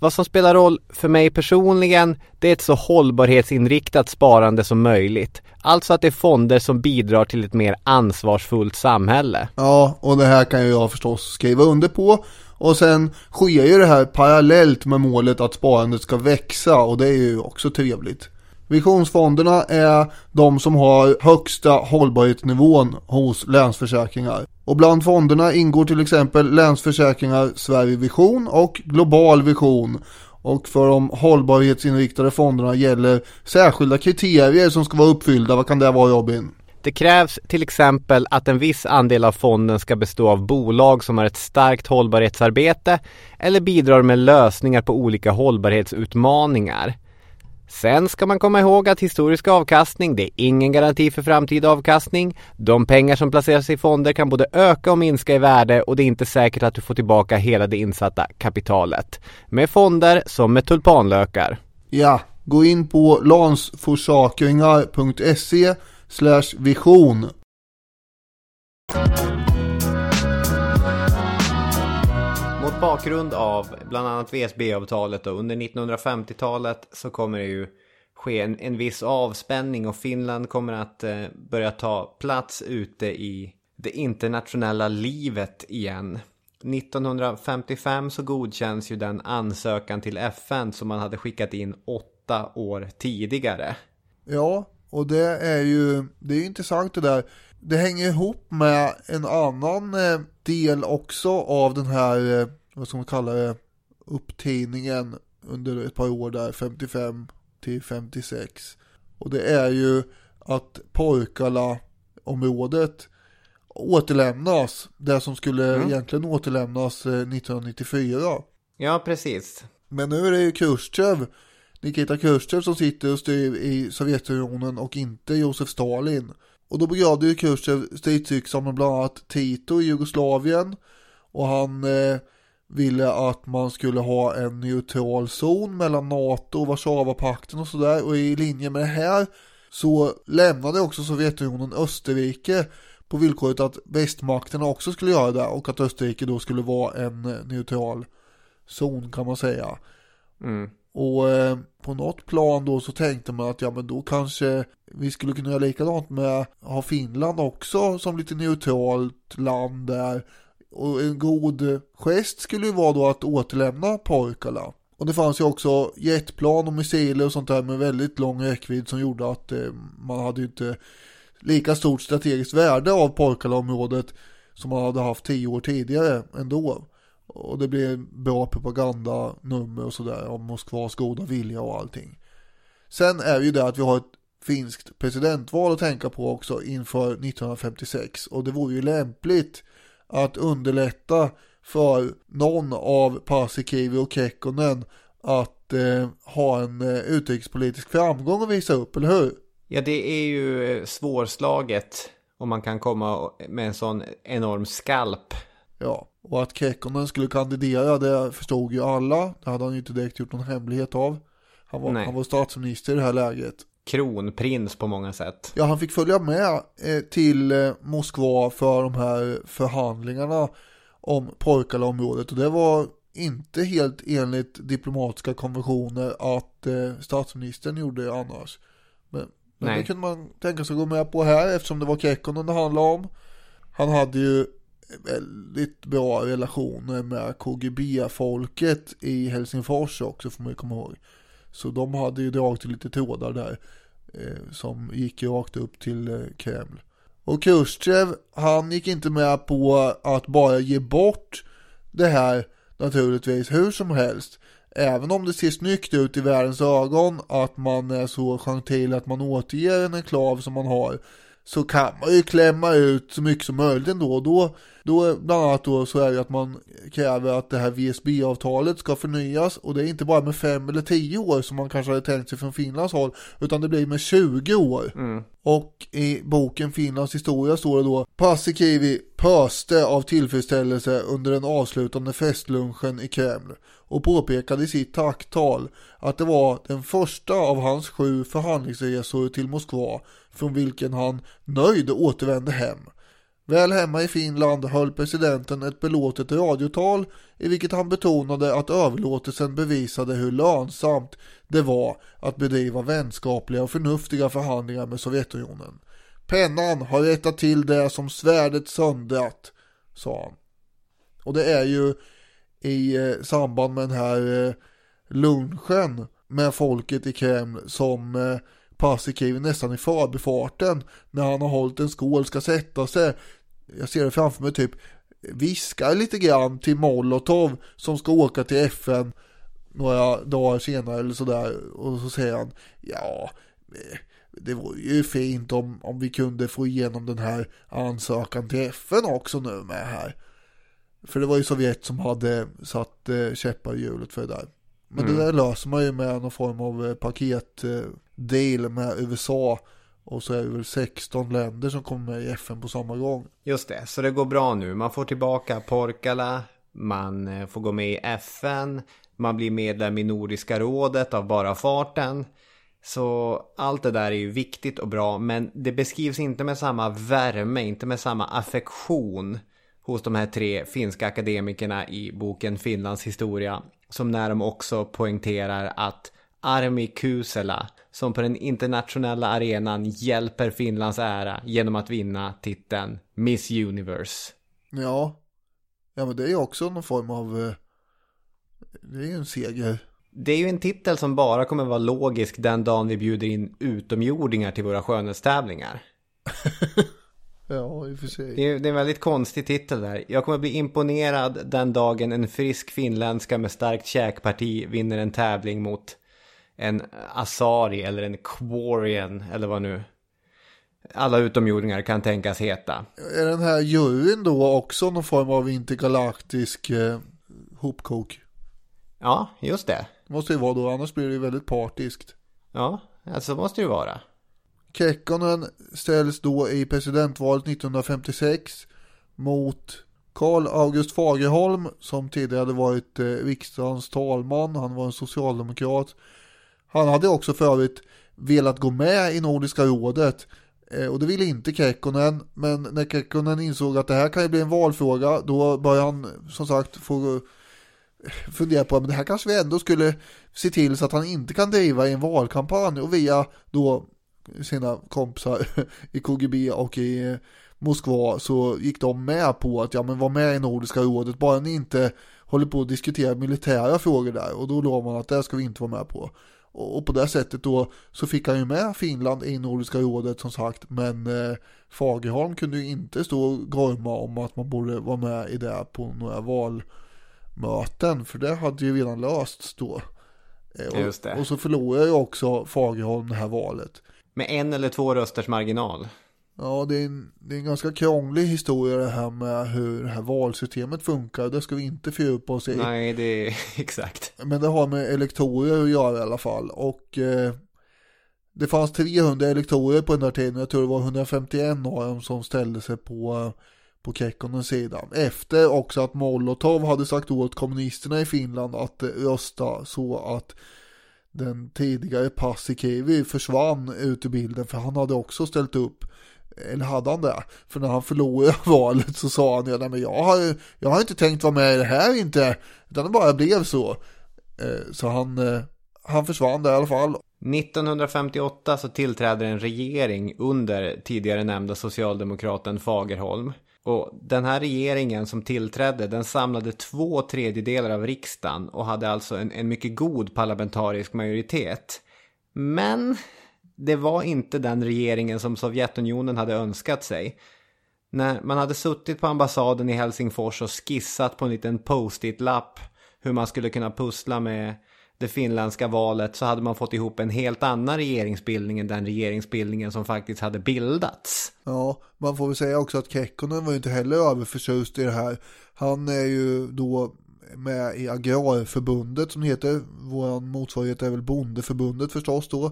Vad som spelar roll för mig personligen, det är ett så hållbarhetsinriktat sparande som möjligt. Alltså att det är fonder som bidrar till ett mer ansvarsfullt samhälle. Ja, och det här kan ju jag förstås skriva under på. Och sen sker ju det här parallellt med målet att sparandet ska växa och det är ju också trevligt. Visionsfonderna är de som har högsta hållbarhetsnivån hos Länsförsäkringar. Och bland fonderna ingår till exempel Länsförsäkringar Sverige Vision och Global Vision. Och för de hållbarhetsinriktade fonderna gäller särskilda kriterier som ska vara uppfyllda. Vad kan det vara Robin? Det krävs till exempel att en viss andel av fonden ska bestå av bolag som har ett starkt hållbarhetsarbete eller bidrar med lösningar på olika hållbarhetsutmaningar. Sen ska man komma ihåg att historisk avkastning, det är ingen garanti för framtida avkastning. De pengar som placeras i fonder kan både öka och minska i värde och det är inte säkert att du får tillbaka hela det insatta kapitalet. Med fonder som med tulpanlökar. Ja, gå in på lansforsakringar.se vision Mot bakgrund av bland annat VSB-avtalet och under 1950-talet så kommer det ju ske en, en viss avspänning och Finland kommer att eh, börja ta plats ute i det internationella livet igen. 1955 så godkänns ju den ansökan till FN som man hade skickat in åtta år tidigare. Ja, och det är ju det är intressant det där. Det hänger ihop med en annan eh, del också av den här, eh, vad ska man kalla det, upptidningen under ett par år där, 55 till 56. Och det är ju att Porkala-området återlämnas, det som skulle mm. egentligen återlämnas 1994. Eh, ja, precis. Men nu är det ju Khrushchev Nikita Khrushchev som sitter och styr i Sovjetunionen och inte Josef Stalin. Och då begravde ju Khrushchev stridsyxan med bland annat Tito i Jugoslavien. Och han eh, ville att man skulle ha en neutral zon mellan NATO och Warszawapakten och sådär. Och i linje med det här så lämnade också Sovjetunionen Österrike på villkoret att västmakterna också skulle göra det och att Österrike då skulle vara en neutral zon kan man säga. Mm. Och eh, på något plan då så tänkte man att ja men då kanske vi skulle kunna göra likadant med ha Finland också som lite neutralt land där. Och en god gest skulle ju vara då att återlämna Porkala. Och det fanns ju också jetplan och missiler och sånt där med väldigt lång räckvidd som gjorde att eh, man hade ju inte lika stort strategiskt värde av Porkala-området som man hade haft tio år tidigare ändå. Och det blev bra propagandanummer och sådär om Moskvas goda vilja och allting. Sen är det ju det att vi har ett finskt presidentval att tänka på också inför 1956 och det vore ju lämpligt att underlätta för någon av Paasikivi och Kekkonen att eh, ha en eh, utrikespolitisk framgång att visa upp, eller hur? Ja, det är ju eh, svårslaget om man kan komma med en sån enorm skalp. Ja, och att Kekkonen skulle kandidera det förstod ju alla. Det hade han ju inte direkt gjort någon hemlighet av. Han var, han var statsminister i det här läget. Kronprins på många sätt. Ja, han fick följa med eh, till eh, Moskva för de här förhandlingarna om Porkala-området. Och det var inte helt enligt diplomatiska konventioner att eh, statsministern gjorde det annars. Men, men det kunde man tänka sig gå med på här eftersom det var Kekkonen det handlade om. Han hade ju väldigt bra relationer med KGB-folket i Helsingfors också får man ju komma ihåg. Så de hade ju dragit lite trådar där eh, som gick rakt upp till eh, Kreml. Och Khrushchev, han gick inte med på att bara ge bort det här naturligtvis hur som helst. Även om det ser snyggt ut i världens ögon att man är så gentil att man återger en enklav som man har så kan man ju klämma ut så mycket som möjligt ändå. Då, då bland annat då så är det att man kräver att det här VSB-avtalet ska förnyas och det är inte bara med fem eller tio år som man kanske hade tänkt sig från Finlands håll utan det blir med 20 år. Mm. Och i boken Finlands historia står det då Paasikivi pöste av tillfredsställelse under den avslutande festlunchen i Kreml och påpekade i sitt tacktal att det var den första av hans sju förhandlingsresor till Moskva från vilken han nöjd återvände hem. Väl hemma i Finland höll presidenten ett belåtet radiotal i vilket han betonade att överlåtelsen bevisade hur lönsamt det var att bedriva vänskapliga och förnuftiga förhandlingar med Sovjetunionen. Pennan har rättat till det som svärdet söndrat, sa han. Och det är ju i eh, samband med den här eh, lunchen med folket i Kreml som eh, skriver nästan i förbifarten när han har hållit en skål ska sätta sig. Jag ser det framför mig typ viskar lite grann till Molotov som ska åka till FN några dagar senare eller sådär och så säger han ja eh, det vore ju fint om, om vi kunde få igenom den här ansökan till FN också nu med här. För det var ju Sovjet som hade satt eh, käppar i hjulet för det där. Men mm. det där löser man ju med någon form av eh, paketdeal eh, med USA. Och så är det väl 16 länder som kommer med i FN på samma gång. Just det, så det går bra nu. Man får tillbaka Porkala, man får gå med i FN, man blir medlem i Nordiska rådet av bara farten. Så allt det där är ju viktigt och bra men det beskrivs inte med samma värme, inte med samma affektion hos de här tre finska akademikerna i boken Finlands historia. Som när de också poängterar att Armi Kusela som på den internationella arenan hjälper Finlands ära genom att vinna titeln Miss Universe. Ja, ja men det är ju också någon form av, eh, det är ju en seger. Det är ju en titel som bara kommer vara logisk den dagen vi bjuder in utomjordingar till våra skönhetstävlingar. ja, i och för sig. Det är, det är en väldigt konstig titel där. Jag kommer bli imponerad den dagen en frisk finländska med starkt käkparti vinner en tävling mot en Asari eller en Quarian eller vad nu alla utomjordingar kan tänkas heta. Är den här juryn då också någon form av intergalaktisk eh, hopkok? Ja, just det. Måste ju vara då, annars blir det ju väldigt partiskt. Ja, alltså måste det ju vara. Kekkonen ställs då i presidentvalet 1956 mot Karl August Fagerholm som tidigare hade varit eh, riksdagens talman. Han var en socialdemokrat. Han hade också för övrigt velat gå med i Nordiska rådet eh, och det ville inte Kekkonen. Men när Kekkonen insåg att det här kan ju bli en valfråga då började han som sagt få eh, fundera på att det här kanske vi ändå skulle se till så att han inte kan driva i en valkampanj och via då sina kompisar i KGB och i Moskva så gick de med på att ja men var med i Nordiska rådet bara ni inte håller på att diskutera militära frågor där och då lovar man att det ska vi inte vara med på. Och, på det sättet då så fick han ju med Finland i Nordiska rådet som sagt men eh, Fagerholm kunde ju inte stå och gorma om att man borde vara med i det på några valmöten för det hade ju redan lösts då. Eh, och, och, så förlorade ju också Fagerholm det här valet. Med en eller två rösters marginal. Ja, det är, en, det är en ganska krånglig historia det här med hur det här valsystemet funkar. Det ska vi inte fördjupa oss i. Nej, det är exakt. Men det har med elektorer att göra i alla fall. Och eh, det fanns 300 elektorer på den där tiden. Jag tror det var 151 av dem som ställde sig på, på Kekkonens sida. Efter också att Molotov hade sagt åt kommunisterna i Finland att rösta så att den tidigare Paasikivi försvann ut ur bilden för han hade också ställt upp eller hade han det? För när han förlorade valet så sa han ja, men jag har, jag har inte tänkt vara med i det här inte, utan det bara blev så. Eh, så han, eh, han försvann där i alla fall. 1958 så tillträder en regering under tidigare nämnda socialdemokraten Fagerholm. Och den här regeringen som tillträdde den samlade två tredjedelar av riksdagen och hade alltså en, en mycket god parlamentarisk majoritet. Men det var inte den regeringen som Sovjetunionen hade önskat sig. När man hade suttit på ambassaden i Helsingfors och skissat på en liten post-it-lapp hur man skulle kunna pussla med det finländska valet så hade man fått ihop en helt annan regeringsbildning än den regeringsbildningen som faktiskt hade bildats. Ja, man får väl säga också att Kekkonen var ju inte heller överförtjust i det här. Han är ju då med i Agrarförbundet som heter, vår motsvarighet är väl Bondeförbundet förstås då.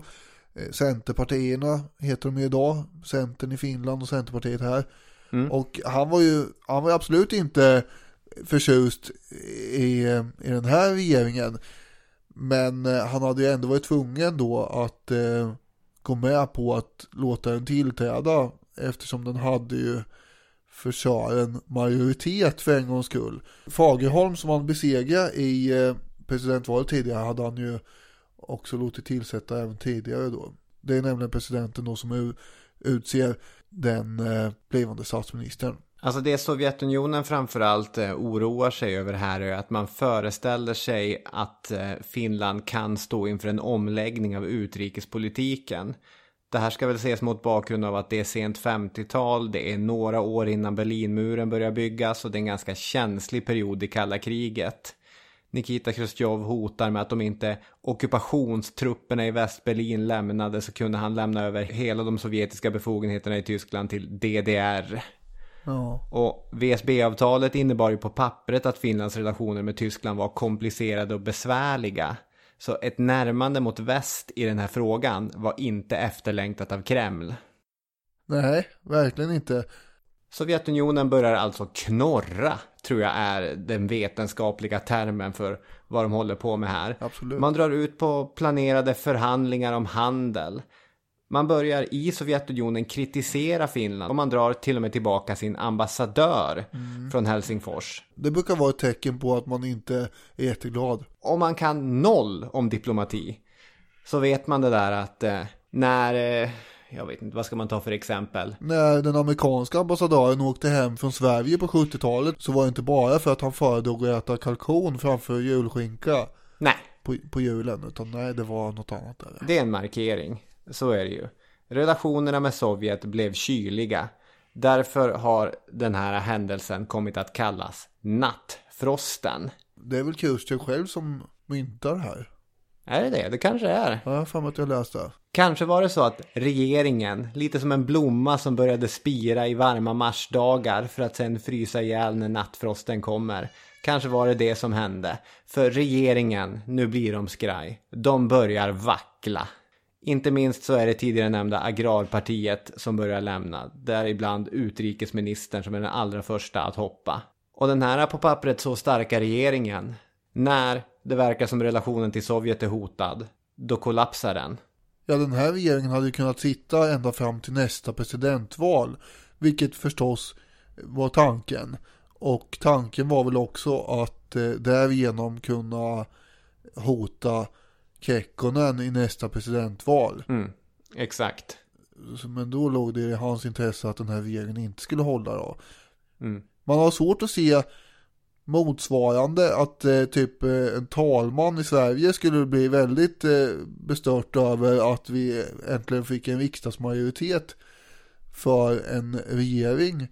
Eh, Centerpartierna heter de ju idag, Centern i Finland och Centerpartiet här. Och han var ju, han var absolut inte förtjust i, i den här regeringen. Men eh, han hade ju ändå varit tvungen då att eh, gå med på att låta den tillträda eftersom den hade ju för majoritet för en gångs skull. Fagerholm som han besegrade i eh, presidentvalet tidigare hade han ju också låtit tillsätta även tidigare då. Det är nämligen presidenten då som utser den eh, blivande statsministern. Alltså det Sovjetunionen framförallt eh, oroar sig över här är att man föreställer sig att eh, Finland kan stå inför en omläggning av utrikespolitiken. Det här ska väl ses mot bakgrund av att det är sent 50-tal, det är några år innan Berlinmuren börjar byggas och det är en ganska känslig period i kalla kriget. Nikita Khrushchev hotar med att om inte ockupationstrupperna i Västberlin lämnade så kunde han lämna över hela de sovjetiska befogenheterna i Tyskland till DDR. Ja. Och VSB-avtalet innebar ju på pappret att Finlands relationer med Tyskland var komplicerade och besvärliga. Så ett närmande mot väst i den här frågan var inte efterlängtat av Kreml. Nej, verkligen inte. Sovjetunionen börjar alltså knorra, tror jag är den vetenskapliga termen för vad de håller på med här. Absolut. Man drar ut på planerade förhandlingar om handel. Man börjar i Sovjetunionen kritisera Finland och man drar till och med tillbaka sin ambassadör mm. från Helsingfors. Det brukar vara ett tecken på att man inte är jätteglad. Om man kan noll om diplomati så vet man det där att eh, när, eh, jag vet inte, vad ska man ta för exempel? När den amerikanska ambassadören åkte hem från Sverige på 70-talet så var det inte bara för att han föredrog att äta kalkon framför julskinka. Nej. På, på julen, utan nej, det var något annat där. Det är en markering. Så är det ju. Relationerna med Sovjet blev kyliga. Därför har den här händelsen kommit att kallas nattfrosten. Det är väl Khrushchev själv som myntar här? Är det det? Det kanske är. Ja, jag har att jag läste. Kanske var det så att regeringen, lite som en blomma som började spira i varma marsdagar för att sen frysa ihjäl när nattfrosten kommer. Kanske var det det som hände. För regeringen, nu blir de skraj. De börjar vackla. Inte minst så är det tidigare nämnda agrarpartiet som börjar lämna. Däribland utrikesministern som är den allra första att hoppa. Och den här på pappret så starka regeringen, när det verkar som relationen till Sovjet är hotad, då kollapsar den. Ja, den här regeringen hade ju kunnat sitta ända fram till nästa presidentval, vilket förstås var tanken. Och tanken var väl också att eh, därigenom kunna hota Kekkonen i nästa presidentval. Mm, exakt. Men då låg det i hans intresse att den här regeringen inte skulle hålla då. Mm. Man har svårt att se motsvarande att eh, typ eh, en talman i Sverige skulle bli väldigt eh, bestört över att vi äntligen fick en riksdagsmajoritet för en regering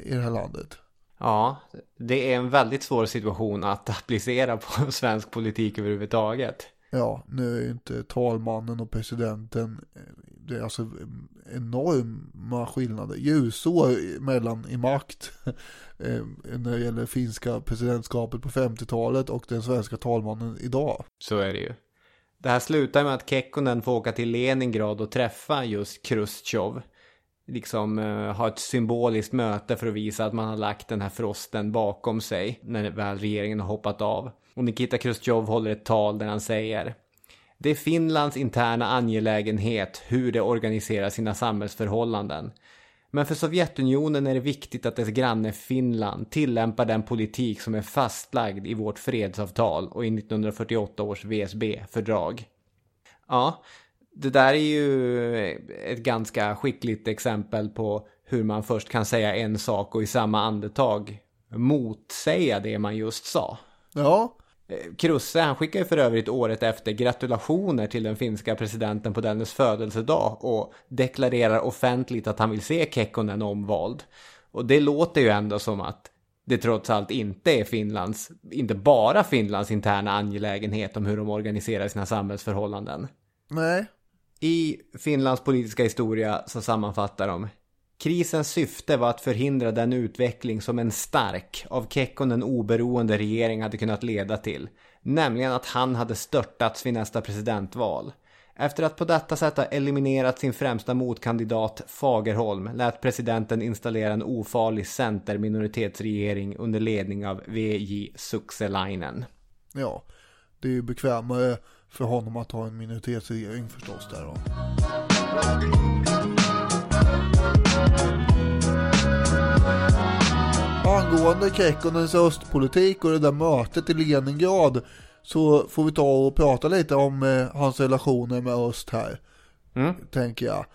i det här landet. Ja, det är en väldigt svår situation att applicera på svensk politik överhuvudtaget. Ja, nu är ju inte talmannen och presidenten, eh, det är alltså eh, enorma skillnader, ljusår mellan i makt eh, när det gäller finska presidentskapet på 50-talet och den svenska talmannen idag. Så är det ju. Det här slutar med att Kekkonen får åka till Leningrad och träffa just Khrushchev. Liksom eh, ha ett symboliskt möte för att visa att man har lagt den här frosten bakom sig när väl regeringen har hoppat av. Och Nikita Khrushchev håller ett tal där han säger Det är Finlands interna angelägenhet hur det organiserar sina samhällsförhållanden. Men för Sovjetunionen är det viktigt att dess granne Finland tillämpar den politik som är fastlagd i vårt fredsavtal och i 1948 års VSB-fördrag. Ja, det där är ju ett ganska skickligt exempel på hur man först kan säga en sak och i samma andetag motsäga det man just sa. Ja, Eh, Krusse, han skickar ju för övrigt året efter gratulationer till den finska presidenten på dennes födelsedag och deklarerar offentligt att han vill se Kekkonen omvald. Och det låter ju ändå som att det trots allt inte är Finlands, inte bara Finlands interna angelägenhet om hur de organiserar sina samhällsförhållanden. Nej. I Finlands politiska historia så sammanfattar de Krisens syfte var att förhindra den utveckling som en stark, av Kekkonen oberoende regering hade kunnat leda till. Nämligen att han hade störtats vid nästa presidentval. Efter att på detta sätt ha eliminerat sin främsta motkandidat Fagerholm lät presidenten installera en ofarlig centerminoritetsregering under ledning av VJ Sukselainen. Ja, det är ju bekvämare för honom att ha en minoritetsregering förstås där då. Angående Kekkonens östpolitik och det där mötet i Leningrad så får vi ta och prata lite om eh, hans relationer med öst här. Mm. Tänker jag.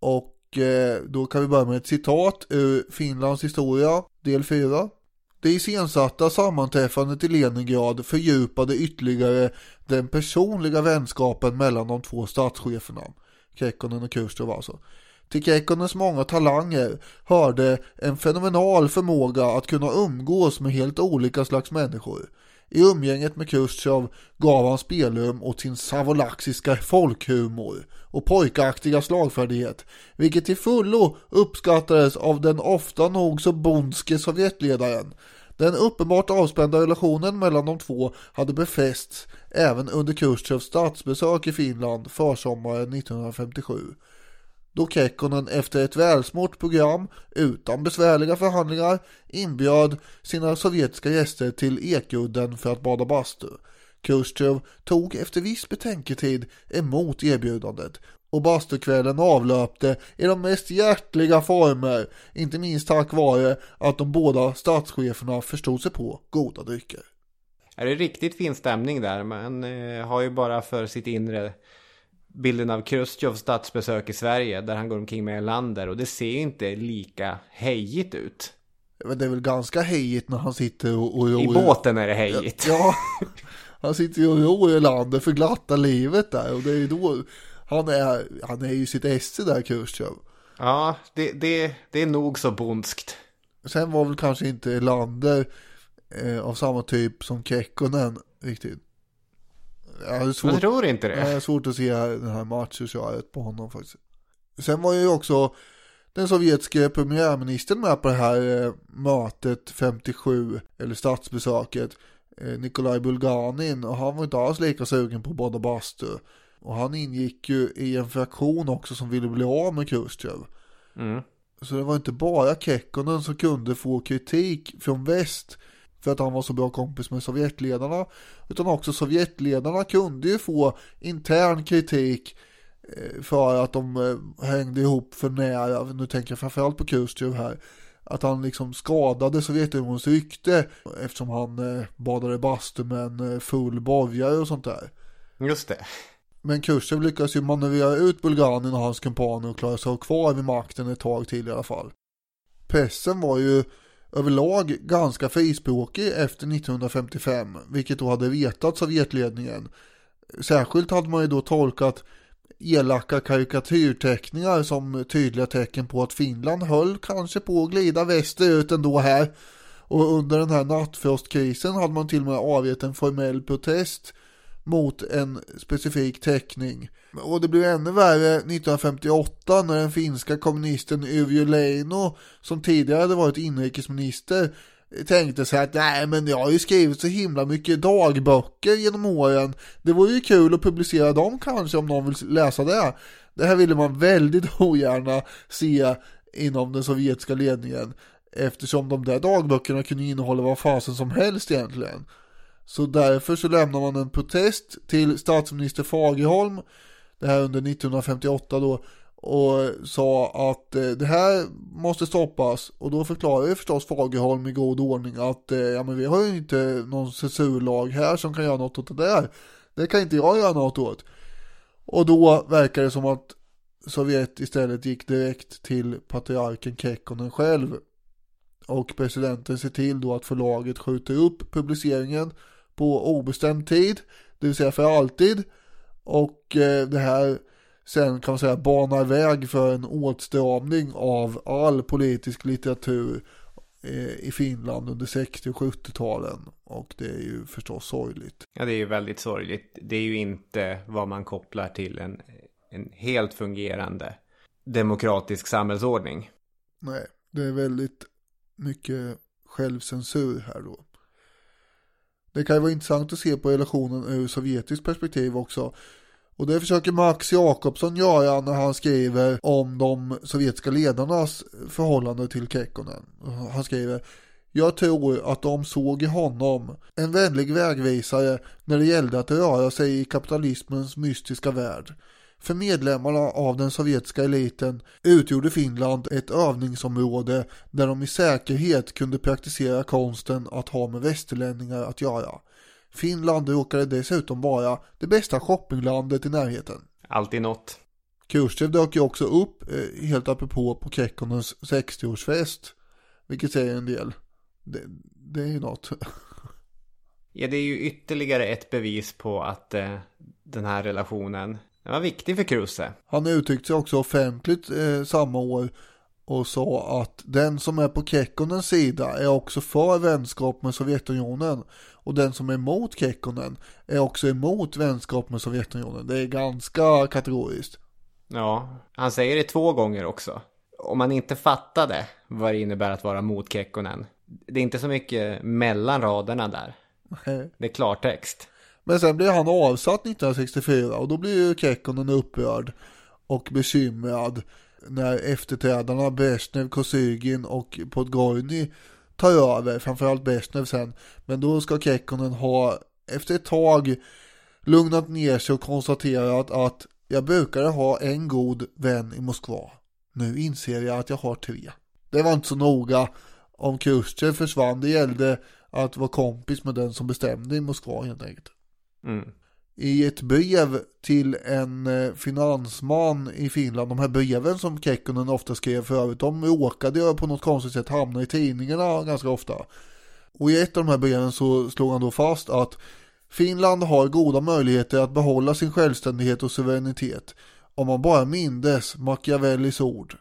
Och eh, då kan vi börja med ett citat ur Finlands historia, del 4. Det iscensatta sammanträffandet i Leningrad fördjupade ytterligare den personliga vänskapen mellan de två statscheferna, Kekkonen och Khrushchev alltså. Till Kekkonens många talanger hörde en fenomenal förmåga att kunna umgås med helt olika slags människor. I umgänget med Khrushchev gav han spelrum åt sin savolaxiska folkhumor och pojkaktiga slagfärdighet, vilket till fullo uppskattades av den ofta nog så bondske Sovjetledaren. Den uppenbart avspända relationen mellan de två hade befästs även under Khrushchevs statsbesök i Finland försommaren 1957 då Kekkonen efter ett välsmort program utan besvärliga förhandlingar inbjöd sina sovjetiska gäster till Ekudden för att bada bastu. Khrushchev tog efter viss betänketid emot erbjudandet och bastukvällen avlöpte i de mest hjärtliga former, inte minst tack vare att de båda statscheferna förstod sig på goda drycker. Är det riktigt fin stämning där? Man eh, har ju bara för sitt inre bilden av Khrushchevs statsbesök i Sverige där han går omkring med Erlander och det ser ju inte lika hejigt ut. Men det är väl ganska hejigt när han sitter och, och I båten är det hejigt. Ja, han sitter och ror i landet för glatta livet där och det är ju då han är, han är ju sitt esse där Khrushchev. Ja, det, det, det är nog så bondskt. Sen var väl kanske inte Lander eh, av samma typ som Kekkonen riktigt. Jag svårt, Man tror inte det. jag har svårt att se den här matchköret på honom faktiskt. Sen var ju också den sovjetiske premiärministern med på det här eh, mötet 57, eller statsbesöket, eh, Nikolaj Bulganin, och han var inte alls lika sugen på bada bastu. Och han ingick ju i en fraktion också som ville bli av med Khrushchev. Mm. Så det var inte bara Kekkonen som kunde få kritik från väst för att han var så bra kompis med Sovjetledarna. Utan också Sovjetledarna kunde ju få intern kritik eh, för att de eh, hängde ihop för nära. Nu tänker jag framförallt på Khrushchev här. Att han liksom skadade Sovjetunionens rykte eftersom han eh, badade bastu med en full borgare och sånt där. Just det. Men Khrushchev lyckades ju manövrera ut Bulgarien och hans kumpaner och klara sig kvar vid makten ett tag till i alla fall. Pressen var ju överlag ganska frispråkig efter 1955, vilket då hade vetat Sovjetledningen. Särskilt hade man ju då tolkat elaka karikatyrteckningar som tydliga tecken på att Finland höll kanske på att glida västerut ändå här. Och under den här nattfrostkrisen hade man till och med avgett en formell protest mot en specifik teckning. Och det blev ännu värre 1958 när den finska kommunisten Yrjö Leino som tidigare hade varit inrikesminister tänkte sig att nej men jag har ju skrivit så himla mycket dagböcker genom åren. Det vore ju kul att publicera dem kanske om någon vill läsa det. Det här ville man väldigt ogärna se inom den sovjetiska ledningen eftersom de där dagböckerna kunde innehålla vad fasen som helst egentligen. Så därför så lämnar man en protest till statsminister Fagerholm, det här under 1958 då, och sa att eh, det här måste stoppas. Och då förklarar ju förstås Fagerholm i god ordning att eh, ja, men vi har ju inte någon censurlag här som kan göra något åt det där. Det kan inte jag göra något åt. Och då verkar det som att Sovjet istället gick direkt till patriarken Kekkonen själv. Och presidenten ser till då att förlaget skjuter upp publiceringen på obestämd tid, det vill säga för alltid. Och eh, det här sen kan man säga banar väg för en åtstramning av all politisk litteratur eh, i Finland under 60 och 70-talen. Och det är ju förstås sorgligt. Ja, det är ju väldigt sorgligt. Det är ju inte vad man kopplar till en, en helt fungerande demokratisk samhällsordning. Nej, det är väldigt mycket självcensur här då. Det kan ju vara intressant att se på relationen ur sovjetiskt perspektiv också. Och det försöker Max Jakobsson göra när han skriver om de sovjetiska ledarnas förhållande till Kekkonen. Han skriver jag tror att de såg i honom en vänlig vägvisare när det gällde att röra sig i kapitalismens mystiska värld. För medlemmarna av den sovjetiska eliten utgjorde Finland ett övningsområde där de i säkerhet kunde praktisera konsten att ha med västerlänningar att göra. Finland råkade dessutom vara det bästa shoppinglandet i närheten. Alltid något. Khrushchev dök ju också upp, eh, helt apropå, på Kekkonens 60-årsfest. Vilket säger en del. Det, det är ju något. Ja, det är ju ytterligare ett bevis på att eh, den här relationen den var viktig för Kruse. Han uttryckte sig också offentligt eh, samma år och sa att den som är på Kekkonens sida är också för vänskap med Sovjetunionen och den som är emot Kekkonen är också emot vänskap med Sovjetunionen. Det är ganska kategoriskt. Ja, han säger det två gånger också. Om man inte fattade vad det innebär att vara mot Kekkonen. Det är inte så mycket mellan raderna där. Det är klartext. Men sen blev han avsatt 1964 och då blir ju Kekkonen upprörd och bekymrad när efterträdarna Brezhnev, Kosygin och Podgorny tar över, framförallt Brezhnev sen. Men då ska Kekkonen ha efter ett tag lugnat ner sig och konstaterat att jag brukade ha en god vän i Moskva. Nu inser jag att jag har tre. Det var inte så noga om Khrushchev försvann. Det gällde att vara kompis med den som bestämde i Moskva helt enkelt. Mm. I ett brev till en eh, finansman i Finland, de här breven som Kekkonen ofta skrev förut, de råkade ju på något konstigt sätt hamna i tidningarna ganska ofta. Och i ett av de här breven så slog han då fast att Finland har goda möjligheter att behålla sin självständighet och suveränitet om man bara mindes Machiavellis ord.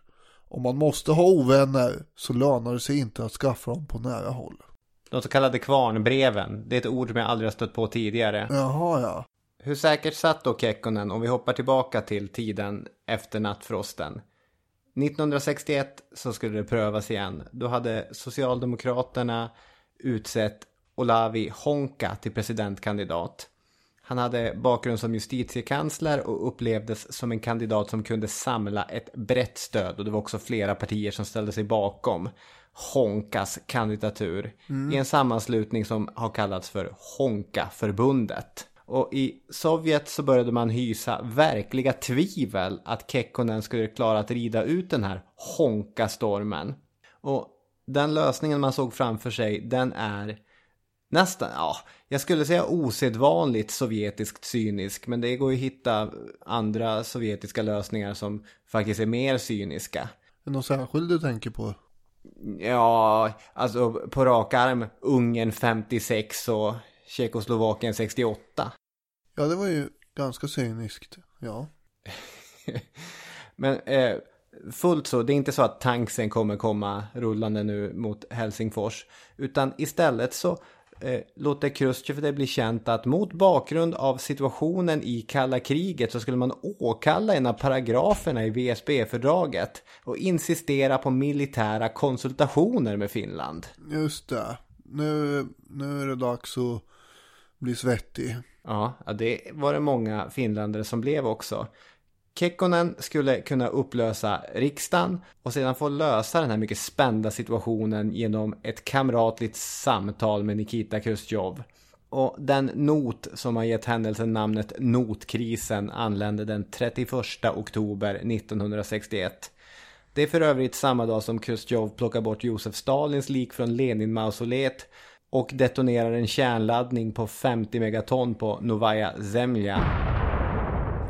Om man måste ha ovänner så lönar det sig inte att skaffa dem på nära håll. De så kallade kvarnbreven. Det är ett ord som jag aldrig har stött på tidigare. Jaha ja. Hur säkert satt då Kekkonen om vi hoppar tillbaka till tiden efter nattfrosten? 1961 så skulle det prövas igen. Då hade Socialdemokraterna utsett Olavi Honka till presidentkandidat. Han hade bakgrund som justitiekansler och upplevdes som en kandidat som kunde samla ett brett stöd och det var också flera partier som ställde sig bakom Honkas kandidatur i en sammanslutning som har kallats för Honka-förbundet. Och i Sovjet så började man hysa verkliga tvivel att Kekkonen skulle klara att rida ut den här Honka-stormen. Och den lösningen man såg framför sig, den är nästan, ja, jag skulle säga osedvanligt sovjetiskt cynisk, men det går ju att hitta andra sovjetiska lösningar som faktiskt är mer cyniska. Är det något särskilt du tänker på? Ja, alltså på rak arm Ungern 56 och Tjeckoslovakien 68. Ja, det var ju ganska cyniskt. Ja. Men eh, fullt så, det är inte så att tanksen kommer komma rullande nu mot Helsingfors. Utan istället så eh, låter Khrushchev det bli känt att mot bakgrund av situationen i kalla kriget så skulle man åkalla en av paragraferna i VSB-fördraget och insistera på militära konsultationer med Finland. Just det. Nu, nu är det dags att bli svettig. Ja, ja, det var det många finländare som blev också. Kekkonen skulle kunna upplösa riksdagen och sedan få lösa den här mycket spända situationen genom ett kamratligt samtal med Nikita Khrushchev. Och den not som har gett händelsen namnet notkrisen anlände den 31 oktober 1961. Det är för övrigt samma dag som Khrushchev plockar bort Josef Stalins lik från Lenin-mausoleet och detonerar en kärnladdning på 50 megaton på Novaya Zemlja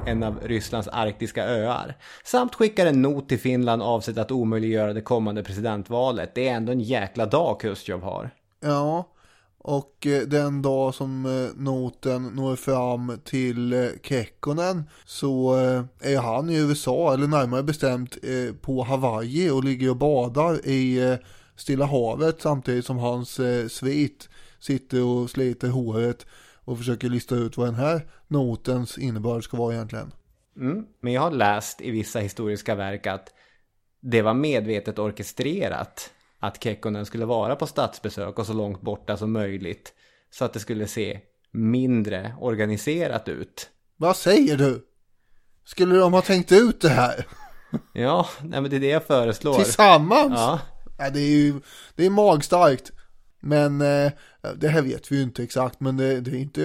en av Rysslands arktiska öar. Samt skickar en not till Finland avsett att omöjliggöra det kommande presidentvalet. Det är ändå en jäkla dag Khrushchev har. Ja, och eh, den dag som eh, noten når fram till eh, Kekkonen så är han i USA, eller närmare bestämt på Hawaii och ligger och badar i Stilla havet samtidigt som hans svit sitter och sliter håret och försöker lista ut vad den här notens innebörd ska vara egentligen. Mm, men jag har läst i vissa historiska verk att det var medvetet orkestrerat att Kekkonen skulle vara på statsbesök och så långt borta som möjligt. Så att det skulle se mindre organiserat ut. Vad säger du? Skulle de ha tänkt ut det här Ja, nej men det är det jag föreslår. tillsammans? Ja, Ja, det är ju det är magstarkt. Men eh, det här vet vi ju inte exakt. Men det, det är inte,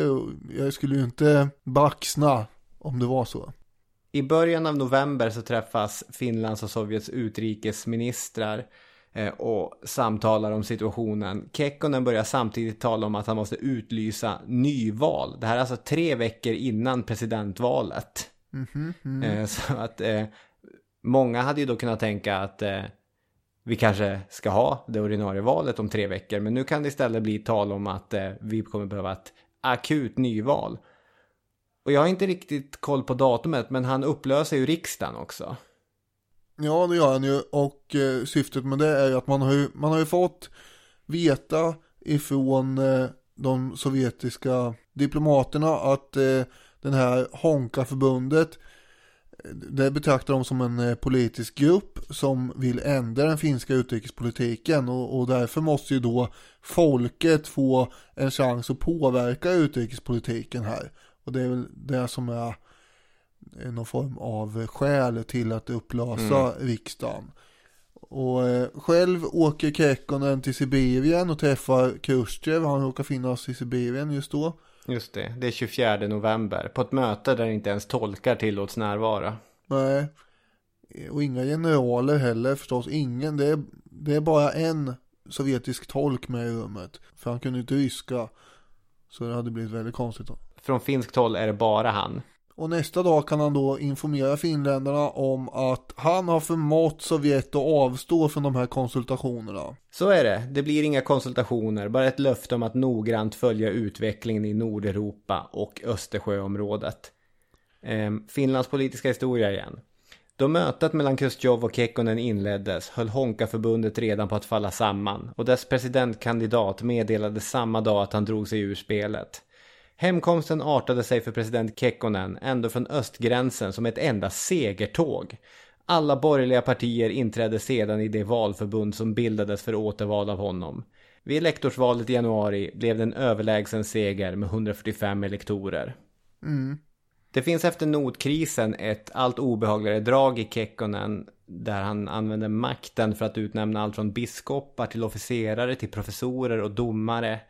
jag skulle ju inte baxna om det var så. I början av november så träffas Finlands och Sovjets utrikesministrar eh, och samtalar om situationen. Kekkonen börjar samtidigt tala om att han måste utlysa nyval. Det här är alltså tre veckor innan presidentvalet. Eh, Så att många hade ju då kunnat tänka att vi kanske ska ha det ordinarie valet om tre veckor. Men nu kan det istället bli tal om att eh, vi kommer behöva ett akut nyval. Och jag har inte riktigt koll på datumet, men han upplöser ju riksdagen också. Ja, det gör han ju. Och eh, syftet med det är ju att man har ju, man har ju fått veta ifrån eh, de sovjetiska diplomaterna att eh, den här Honka-förbundet det betraktar de som en eh, politisk grupp som vill ändra den finska utrikespolitiken och, och därför måste ju då folket få en chans att påverka utrikespolitiken här. Och det är väl det som är eh, någon form av skäl till att upplösa riksdagen. Och eh, själv åker Kekkonen till Sibirien och träffar Khrushchev. Han råkar finnas i Sibirien just då. Just det, det är 24 november. På ett möte där inte ens tolkar tillåts närvara. Nej. Och inga generaler heller förstås. Ingen. Det är, det är bara en sovjetisk tolk med i rummet. För han kunde inte ryska. Så det hade blivit väldigt konstigt. Från finskt håll är det bara han. Och nästa dag kan han då informera finländarna om att han har förmått Sovjet att avstå från de här konsultationerna. Så är det. Det blir inga konsultationer, bara ett löfte om att noggrant följa utvecklingen i Nordeuropa och Östersjöområdet. Ehm, Finlands politiska historia igen. Då mötet mellan Kustjov och Kekkonen inleddes höll Honka-förbundet redan på att falla samman och dess presidentkandidat meddelade samma dag att han drog sig ur spelet. Hemkomsten artade sig för president Kekkonen ända från östgränsen som ett enda segertåg. Alla borgerliga partier inträdde sedan i det valförbund som bildades för återval av honom. Vid elektorsvalet i januari blev det en överlägsen seger med 145 elektorer. Det finns efter notkrisen ett allt obehagligare drag i Kekkonen där han använder makten för att utnämna allt från biskopar till officerare till professorer och domare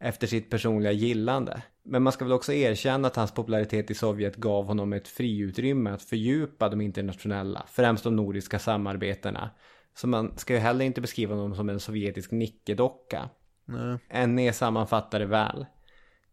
efter sitt personliga gillande. Men man ska väl också erkänna att hans popularitet i Sovjet gav honom ett friutrymme att fördjupa de internationella, främst de nordiska samarbetena. Så man ska ju heller inte beskriva honom som en sovjetisk nickedocka. NE sammanfattar det väl.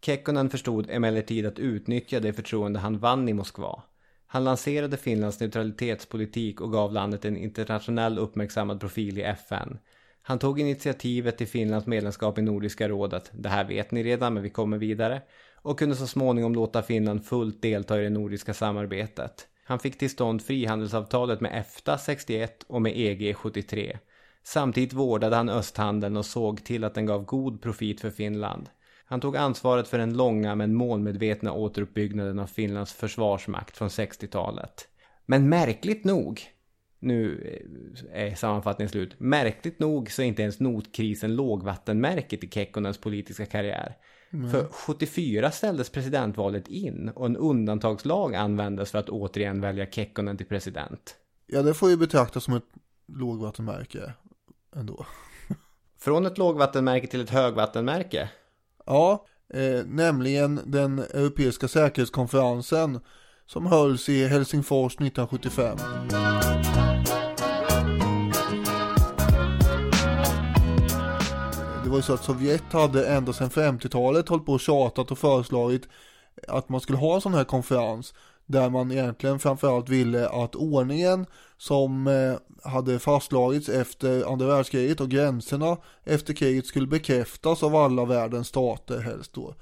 Kekkonen förstod emellertid att utnyttja det förtroende han vann i Moskva. Han lanserade Finlands neutralitetspolitik och gav landet en internationell uppmärksammad profil i FN. Han tog initiativet till Finlands medlemskap i Nordiska rådet, det här vet ni redan men vi kommer vidare, och kunde så småningom låta Finland fullt delta i det nordiska samarbetet. Han fick till stånd frihandelsavtalet med EFTA 61 och med EG 73. Samtidigt vårdade han östhandeln och såg till att den gav god profit för Finland. Han tog ansvaret för den långa men målmedvetna återuppbyggnaden av Finlands försvarsmakt från 60-talet. Men märkligt nog, nu är sammanfattningen slut, märkligt nog så är inte ens notkrisen lågvattenmärket i Kekkonens politiska karriär. För 74 ställdes presidentvalet in och en undantagslag användes för att återigen välja Kekkonen till president. Ja, det får ju betraktas som ett lågvattenmärke ändå. Från ett lågvattenmärke till ett högvattenmärke. Ja, eh, nämligen den europeiska säkerhetskonferensen som hölls i Helsingfors 1975. Var ju så att Sovjet hade ända sedan 50-talet hållit på och tjatat och föreslagit att man skulle ha en sån här konferens där man egentligen framförallt ville att ordningen som eh, hade fastslagits efter andra världskriget och gränserna efter kriget skulle bekräftas av alla världens stater helst då.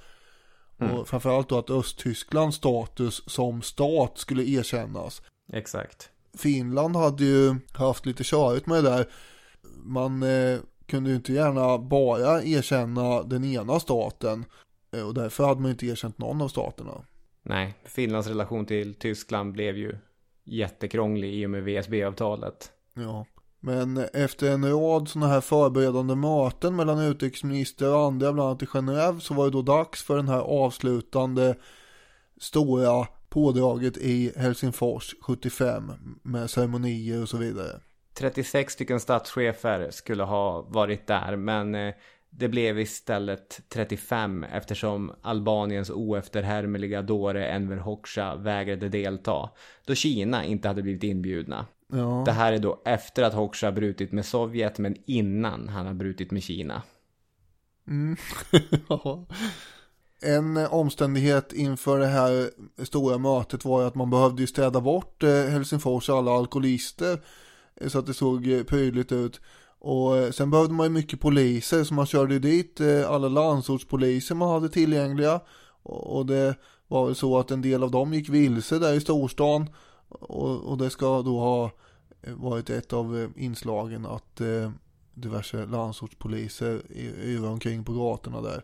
Och framförallt då att Östtysklands status som stat skulle erkännas. Exakt. Finland hade ju haft lite körigt med det där. Man eh, kunde ju inte gärna bara erkänna den ena staten. Eh, och därför hade man inte erkänt någon av staterna. Nej, Finlands relation till Tyskland blev ju jättekrånglig i och med VSB-avtalet. Ja. Men efter en rad sådana här förberedande möten mellan utrikesminister och andra, bland annat i Genève, så var det då dags för den här avslutande stora pådraget i Helsingfors 75 med ceremonier och så vidare. 36 stycken statschefer skulle ha varit där men eh, det blev istället 35 eftersom Albaniens oefterhärmliga dåre Enver Hoxha vägrade delta. Då Kina inte hade blivit inbjudna. Ja. Det här är då efter att Hoxha brutit med Sovjet men innan han har brutit med Kina. Mm. En omständighet inför det här stora mötet var ju att man behövde ju städa bort eh, Helsingfors alla alkoholister så att det såg eh, prydligt ut. Och eh, sen behövde man ju mycket poliser så man körde ju dit eh, alla landsortspoliser man hade tillgängliga. Och det var väl så att en del av dem gick vilse där i storstan. Och, och det ska då ha varit ett av inslagen att eh, diverse landsortspoliser yrar omkring på gatorna där.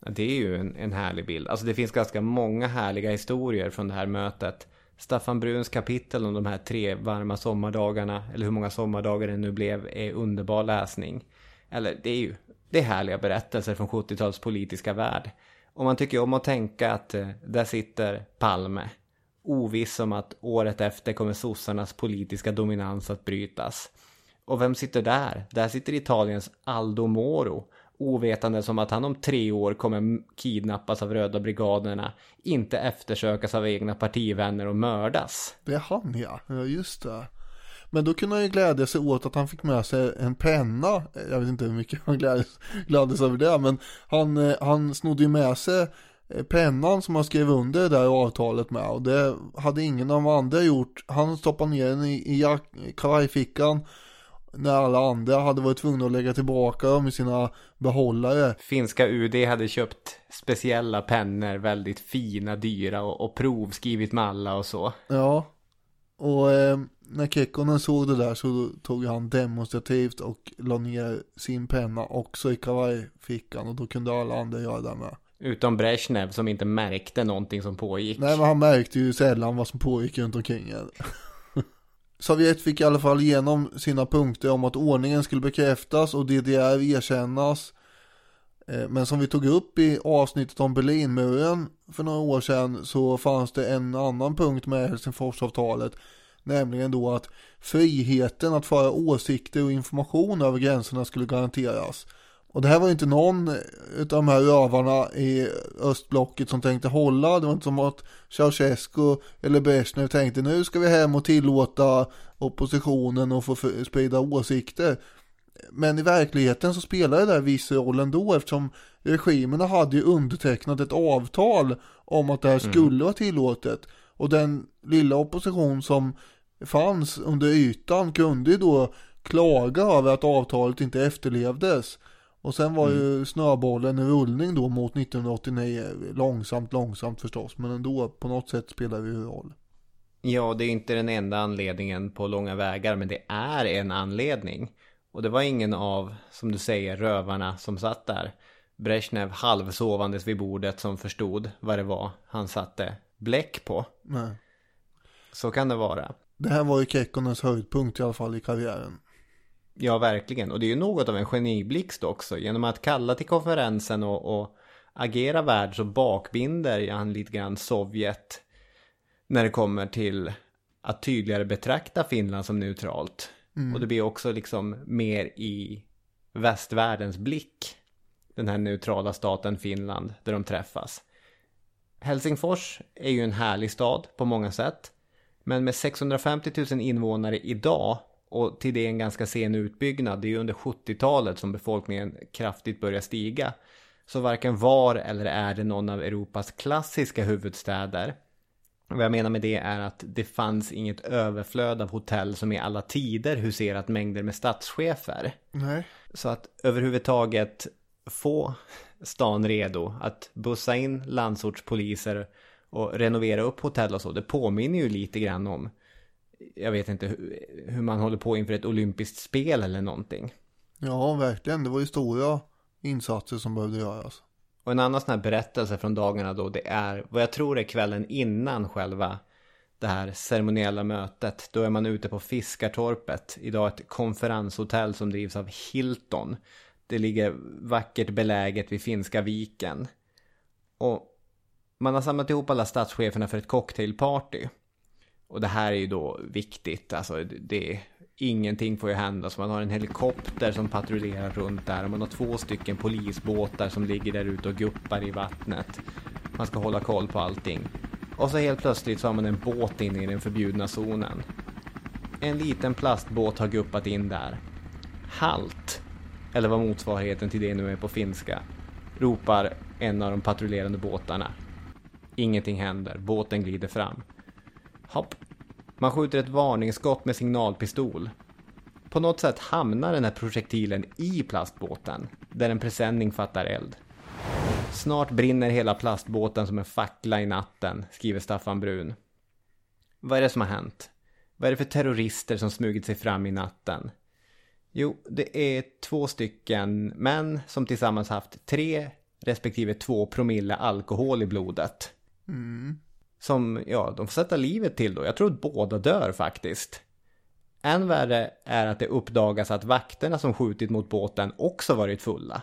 Det är ju en, en härlig bild. Alltså det finns ganska många härliga historier från det här mötet. Staffan Bruns kapitel om de här tre varma sommardagarna, eller hur många sommardagar det nu blev, är underbar läsning. Eller det är ju, det är härliga berättelser från 70-tals politiska värld. Och man tycker om att tänka att eh, där sitter Palme, oviss om att året efter kommer sossarnas politiska dominans att brytas. Och vem sitter där? Där sitter Italiens Aldo Moro, ovetande som att han om tre år kommer kidnappas av röda brigaderna, inte eftersökas av egna partivänner och mördas. Det är han ja, ja just det. Men då kunde han ju glädja sig åt att han fick med sig en penna. Jag vet inte hur mycket han gladdes över det, men han, eh, han snodde ju med sig eh, pennan som han skrev under det där avtalet med och det hade ingen av de andra gjort. Han stoppade ner den i, i kavajfickan när alla andra hade varit tvungna att lägga tillbaka dem i sina behållare. Finska UD hade köpt speciella pennor, väldigt fina, dyra och, och provskrivit med alla och så. Ja, och eh, när Kekkonen såg det där så tog han demonstrativt och la ner sin penna också i kavajfickan och då kunde alla andra göra det med. Utom Brezhnev som inte märkte någonting som pågick. Nej men han märkte ju sällan vad som pågick runt omkring. Sovjet fick i alla fall igenom sina punkter om att ordningen skulle bekräftas och DDR erkännas. Eh, men som vi tog upp i avsnittet om Berlinmuren för några år sedan så fanns det en annan punkt med Helsingforsavtalet. Nämligen då att friheten att föra åsikter och information över gränserna skulle garanteras. Och det här var ju inte någon utav de här rövarna i östblocket som tänkte hålla. Det var inte som att Ceausescu eller Brezhnev tänkte nu ska vi hem och tillåta oppositionen att få sprida åsikter. Men i verkligheten så spelar det där viss roll ändå eftersom regimerna hade ju undertecknat ett avtal om att det här skulle vara tillåtet. Och den lilla opposition som fanns under ytan kunde ju då klaga över att avtalet inte efterlevdes. Och sen var ju snöbollen en rullning då mot 1989. Långsamt, långsamt förstås. Men ändå på något sätt spelar det ju roll. Ja, det är inte den enda anledningen på långa vägar, men det är en anledning. Och det var ingen av, som du säger, rövarna som satt där. Brezhnev halvsovandes vid bordet som förstod vad det var han satte bläck på. Nej. Så kan det vara. Det här var ju Kekkonens höjdpunkt i alla fall i karriären. Ja, verkligen. Och det är ju något av en geniblixt också. Genom att kalla till konferensen och, och agera värd så bakbinder han lite grann Sovjet när det kommer till att tydligare betrakta Finland som neutralt. Och det blir också liksom mer i västvärldens blick. Den här neutrala staten Finland där de träffas. Helsingfors är ju en härlig stad på många sätt. Men med 650 000 invånare idag och till det en ganska sen utbyggnad, det är ju under 70-talet som befolkningen kraftigt börjar stiga. Så varken var eller är det någon av Europas klassiska huvudstäder. Vad jag menar med det är att det fanns inget överflöd av hotell som i alla tider huserat mängder med statschefer. Nej. Så att överhuvudtaget få stan redo att bussa in landsortspoliser och renovera upp hotell och så. Det påminner ju lite grann om, jag vet inte hur, man håller på inför ett olympiskt spel eller någonting. Ja, verkligen. Det var ju stora insatser som behövde göras. Och en annan sån här berättelse från dagarna då det är vad jag tror är kvällen innan själva det här ceremoniella mötet. Då är man ute på Fiskartorpet. Idag ett konferenshotell som drivs av Hilton. Det ligger vackert beläget vid Finska viken. Och Man har samlat ihop alla statscheferna för ett cocktailparty. Och det här är ju då viktigt, alltså det, ingenting får ju hända. Så man har en helikopter som patrullerar runt där och man har två stycken polisbåtar som ligger där ute och guppar i vattnet. Man ska hålla koll på allting. Och så helt plötsligt så har man en båt inne i den förbjudna zonen. En liten plastbåt har guppat in där. Halt! Eller vad motsvarigheten till det nu är på finska. Ropar en av de patrullerande båtarna. Ingenting händer, båten glider fram. Hopp. Man skjuter ett varningsskott med signalpistol. På något sätt hamnar den här projektilen i plastbåten, där en presenning fattar eld. Snart brinner hela plastbåten som en fackla i natten, skriver Staffan Brun. Vad är det som har hänt? Vad är det för terrorister som smugit sig fram i natten? Jo, det är två stycken män som tillsammans haft tre respektive två promille alkohol i blodet. Mm. Som, ja, de får sätta livet till då. Jag tror att båda dör faktiskt. Än värre är att det uppdagas att vakterna som skjutit mot båten också varit fulla.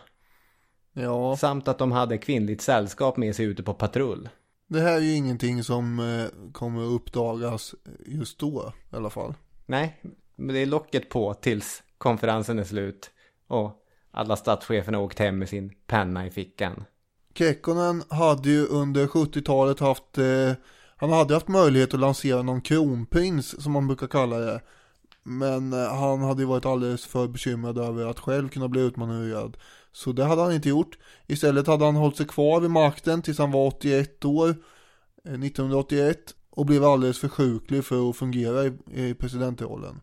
Ja, Samt att de hade kvinnligt sällskap med sig ute på patrull. det här är ju ingenting som eh, kommer uppdagas just då i alla fall. Nej, men det är locket på tills konferensen är slut. Och alla statscheferna åkt hem med sin penna i fickan. Kekkonen hade ju under 70-talet haft, eh, han hade haft möjlighet att lansera någon kronprins som man brukar kalla det. Men eh, han hade ju varit alldeles för bekymrad över att själv kunna bli utmanövrerad. Så det hade han inte gjort. Istället hade han hållit sig kvar vid makten tills han var 81 år, eh, 1981. Och blev alldeles för sjuklig för att fungera i, i presidentrollen.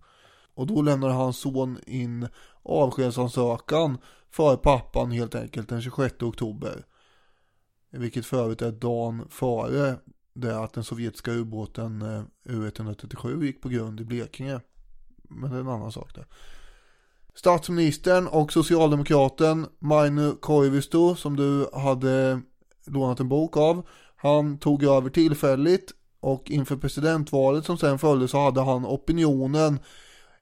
Och då lämnade hans son in avskedsansökan för pappan helt enkelt den 26 oktober. Vilket för övrigt är dagen före det att den sovjetiska ubåten eh, U137 gick på grund i Blekinge. Men det är en annan sak där. Statsministern och socialdemokraten Mainu Koivisto som du hade lånat en bok av. Han tog över tillfälligt och inför presidentvalet som sen följde så hade han opinionen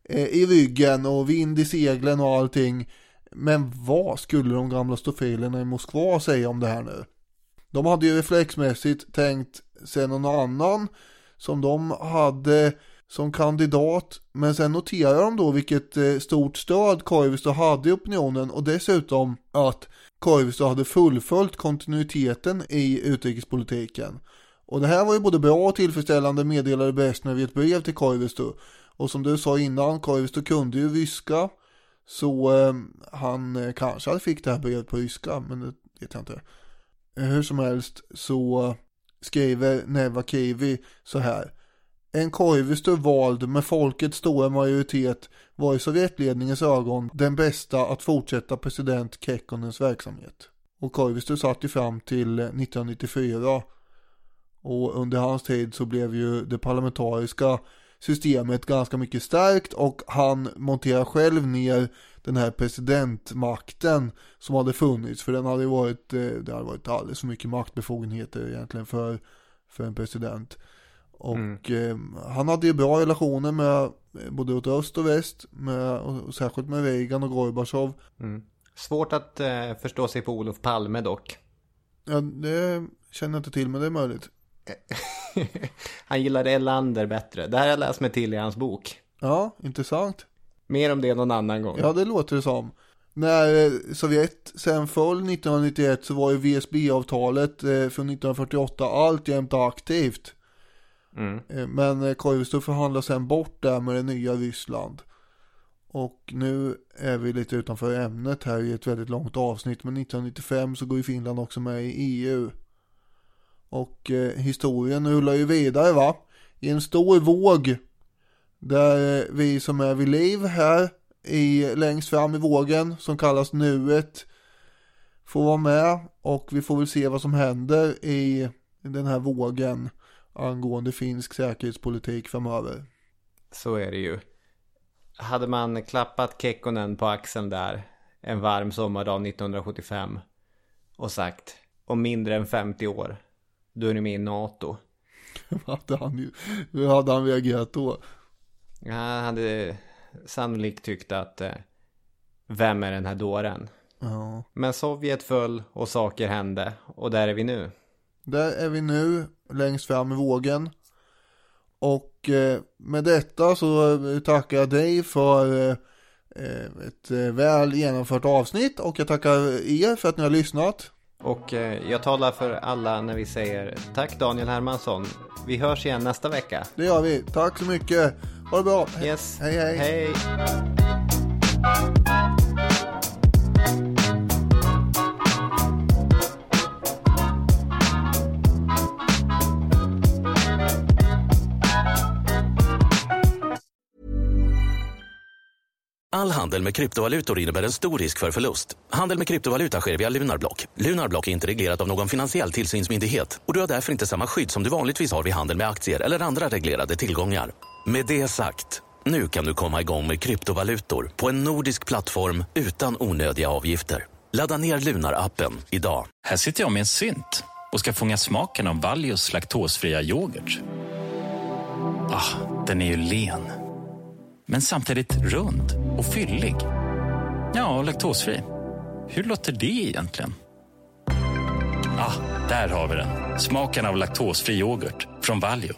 eh, i ryggen och vind i seglen och allting. Men vad skulle de gamla stofilerna i Moskva säga om det här nu? De hade ju reflexmässigt tänkt sig någon annan som de hade som kandidat. Men sen noterar de då vilket eh, stort stöd Koivisto hade i opinionen och dessutom att Koivisto hade fullföljt kontinuiteten i utrikespolitiken. Och det här var ju både bra och tillfredsställande meddelade Brezhnev i ett brev till Koivisto. Och som du sa innan, Koivisto kunde ju ryska. Så eh, han eh, kanske hade fick det här brevet på ryska, men det vet jag inte. Eh, hur som helst så skriver Neva Kivi så här. En Koivisto vald med folkets stora majoritet var i Sovjetledningens ögon den bästa att fortsätta president Kekkonens verksamhet. Och Koivisto satt ju fram till 1994 och under hans tid så blev ju det parlamentariska systemet ganska mycket stärkt och han monterar själv ner den här presidentmakten som hade funnits för den hade varit, eh, det hade varit alldeles för mycket maktbefogenheter egentligen för, för en president. Och eh, han hade ju bra relationer med eh, både åt öst och väst, med, och särskilt med Reagan och Gorbachev. Svårt att eh, förstå sig på Olof Palme dock. Ja, det känner jag inte till men det är möjligt. Han gillade Elander bättre. Det här har jag läst mig till i hans bok. Ja, intressant. Mer om det någon annan gång. Ja, det låter det som. När eh, Sovjet sen föll 1991 så var ju VSB-avtalet eh, från 1948 alltjämt aktivt. Mm. Eh, Men Koivisto förhandlar sen bort det med det nya Ryssland. Och nu är vi lite utanför ämnet här i ett väldigt långt avsnitt. Men 1995 så går ju Finland också med i EU. Och eh, historien rullar ju vidare va. I en stor våg. Där eh, vi som är vid liv här i, längst fram i vågen som kallas nuet får vara med. Och vi får väl se vad som händer i den här vågen angående finsk säkerhetspolitik framöver. Så är det ju. Hade man klappat Kekkonen på axeln där en varm sommardag 1975 och sagt om mindre än 50 år då är ni med i NATO. hade han ju, hur hade han reagerat då? Han hade sannolikt tyckt att eh, vem är den här dåren? Ja, Men Sovjet föll och saker hände och där är vi nu. Där är vi nu längst fram i vågen. Och eh, med detta så tackar jag dig för eh, ett väl genomfört avsnitt och jag tackar er för att ni har lyssnat. Och jag talar för alla när vi säger tack Daniel Hermansson. Vi hörs igen nästa vecka. Det gör vi. Tack så mycket. Ha det bra. He- Yes. Hej hej. Hej. All handel med kryptovalutor innebär en stor risk för förlust. Handel med kryptovaluta sker via Lunarblock. Lunarblock är inte reglerat av någon finansiell tillsynsmyndighet och du har därför inte samma skydd som du vanligtvis har vid handel med aktier eller andra reglerade tillgångar. Med det sagt, nu kan du komma igång med kryptovalutor på en nordisk plattform utan onödiga avgifter. Ladda ner Lunar-appen idag. Här sitter jag med en synt och ska fånga smaken av Valios laktosfria yoghurt. Ah, den är ju len. Men samtidigt rund och fyllig. Ja, laktosfri. Hur låter det egentligen? Ah, där har vi den. Smaken av laktosfri yoghurt från Valio.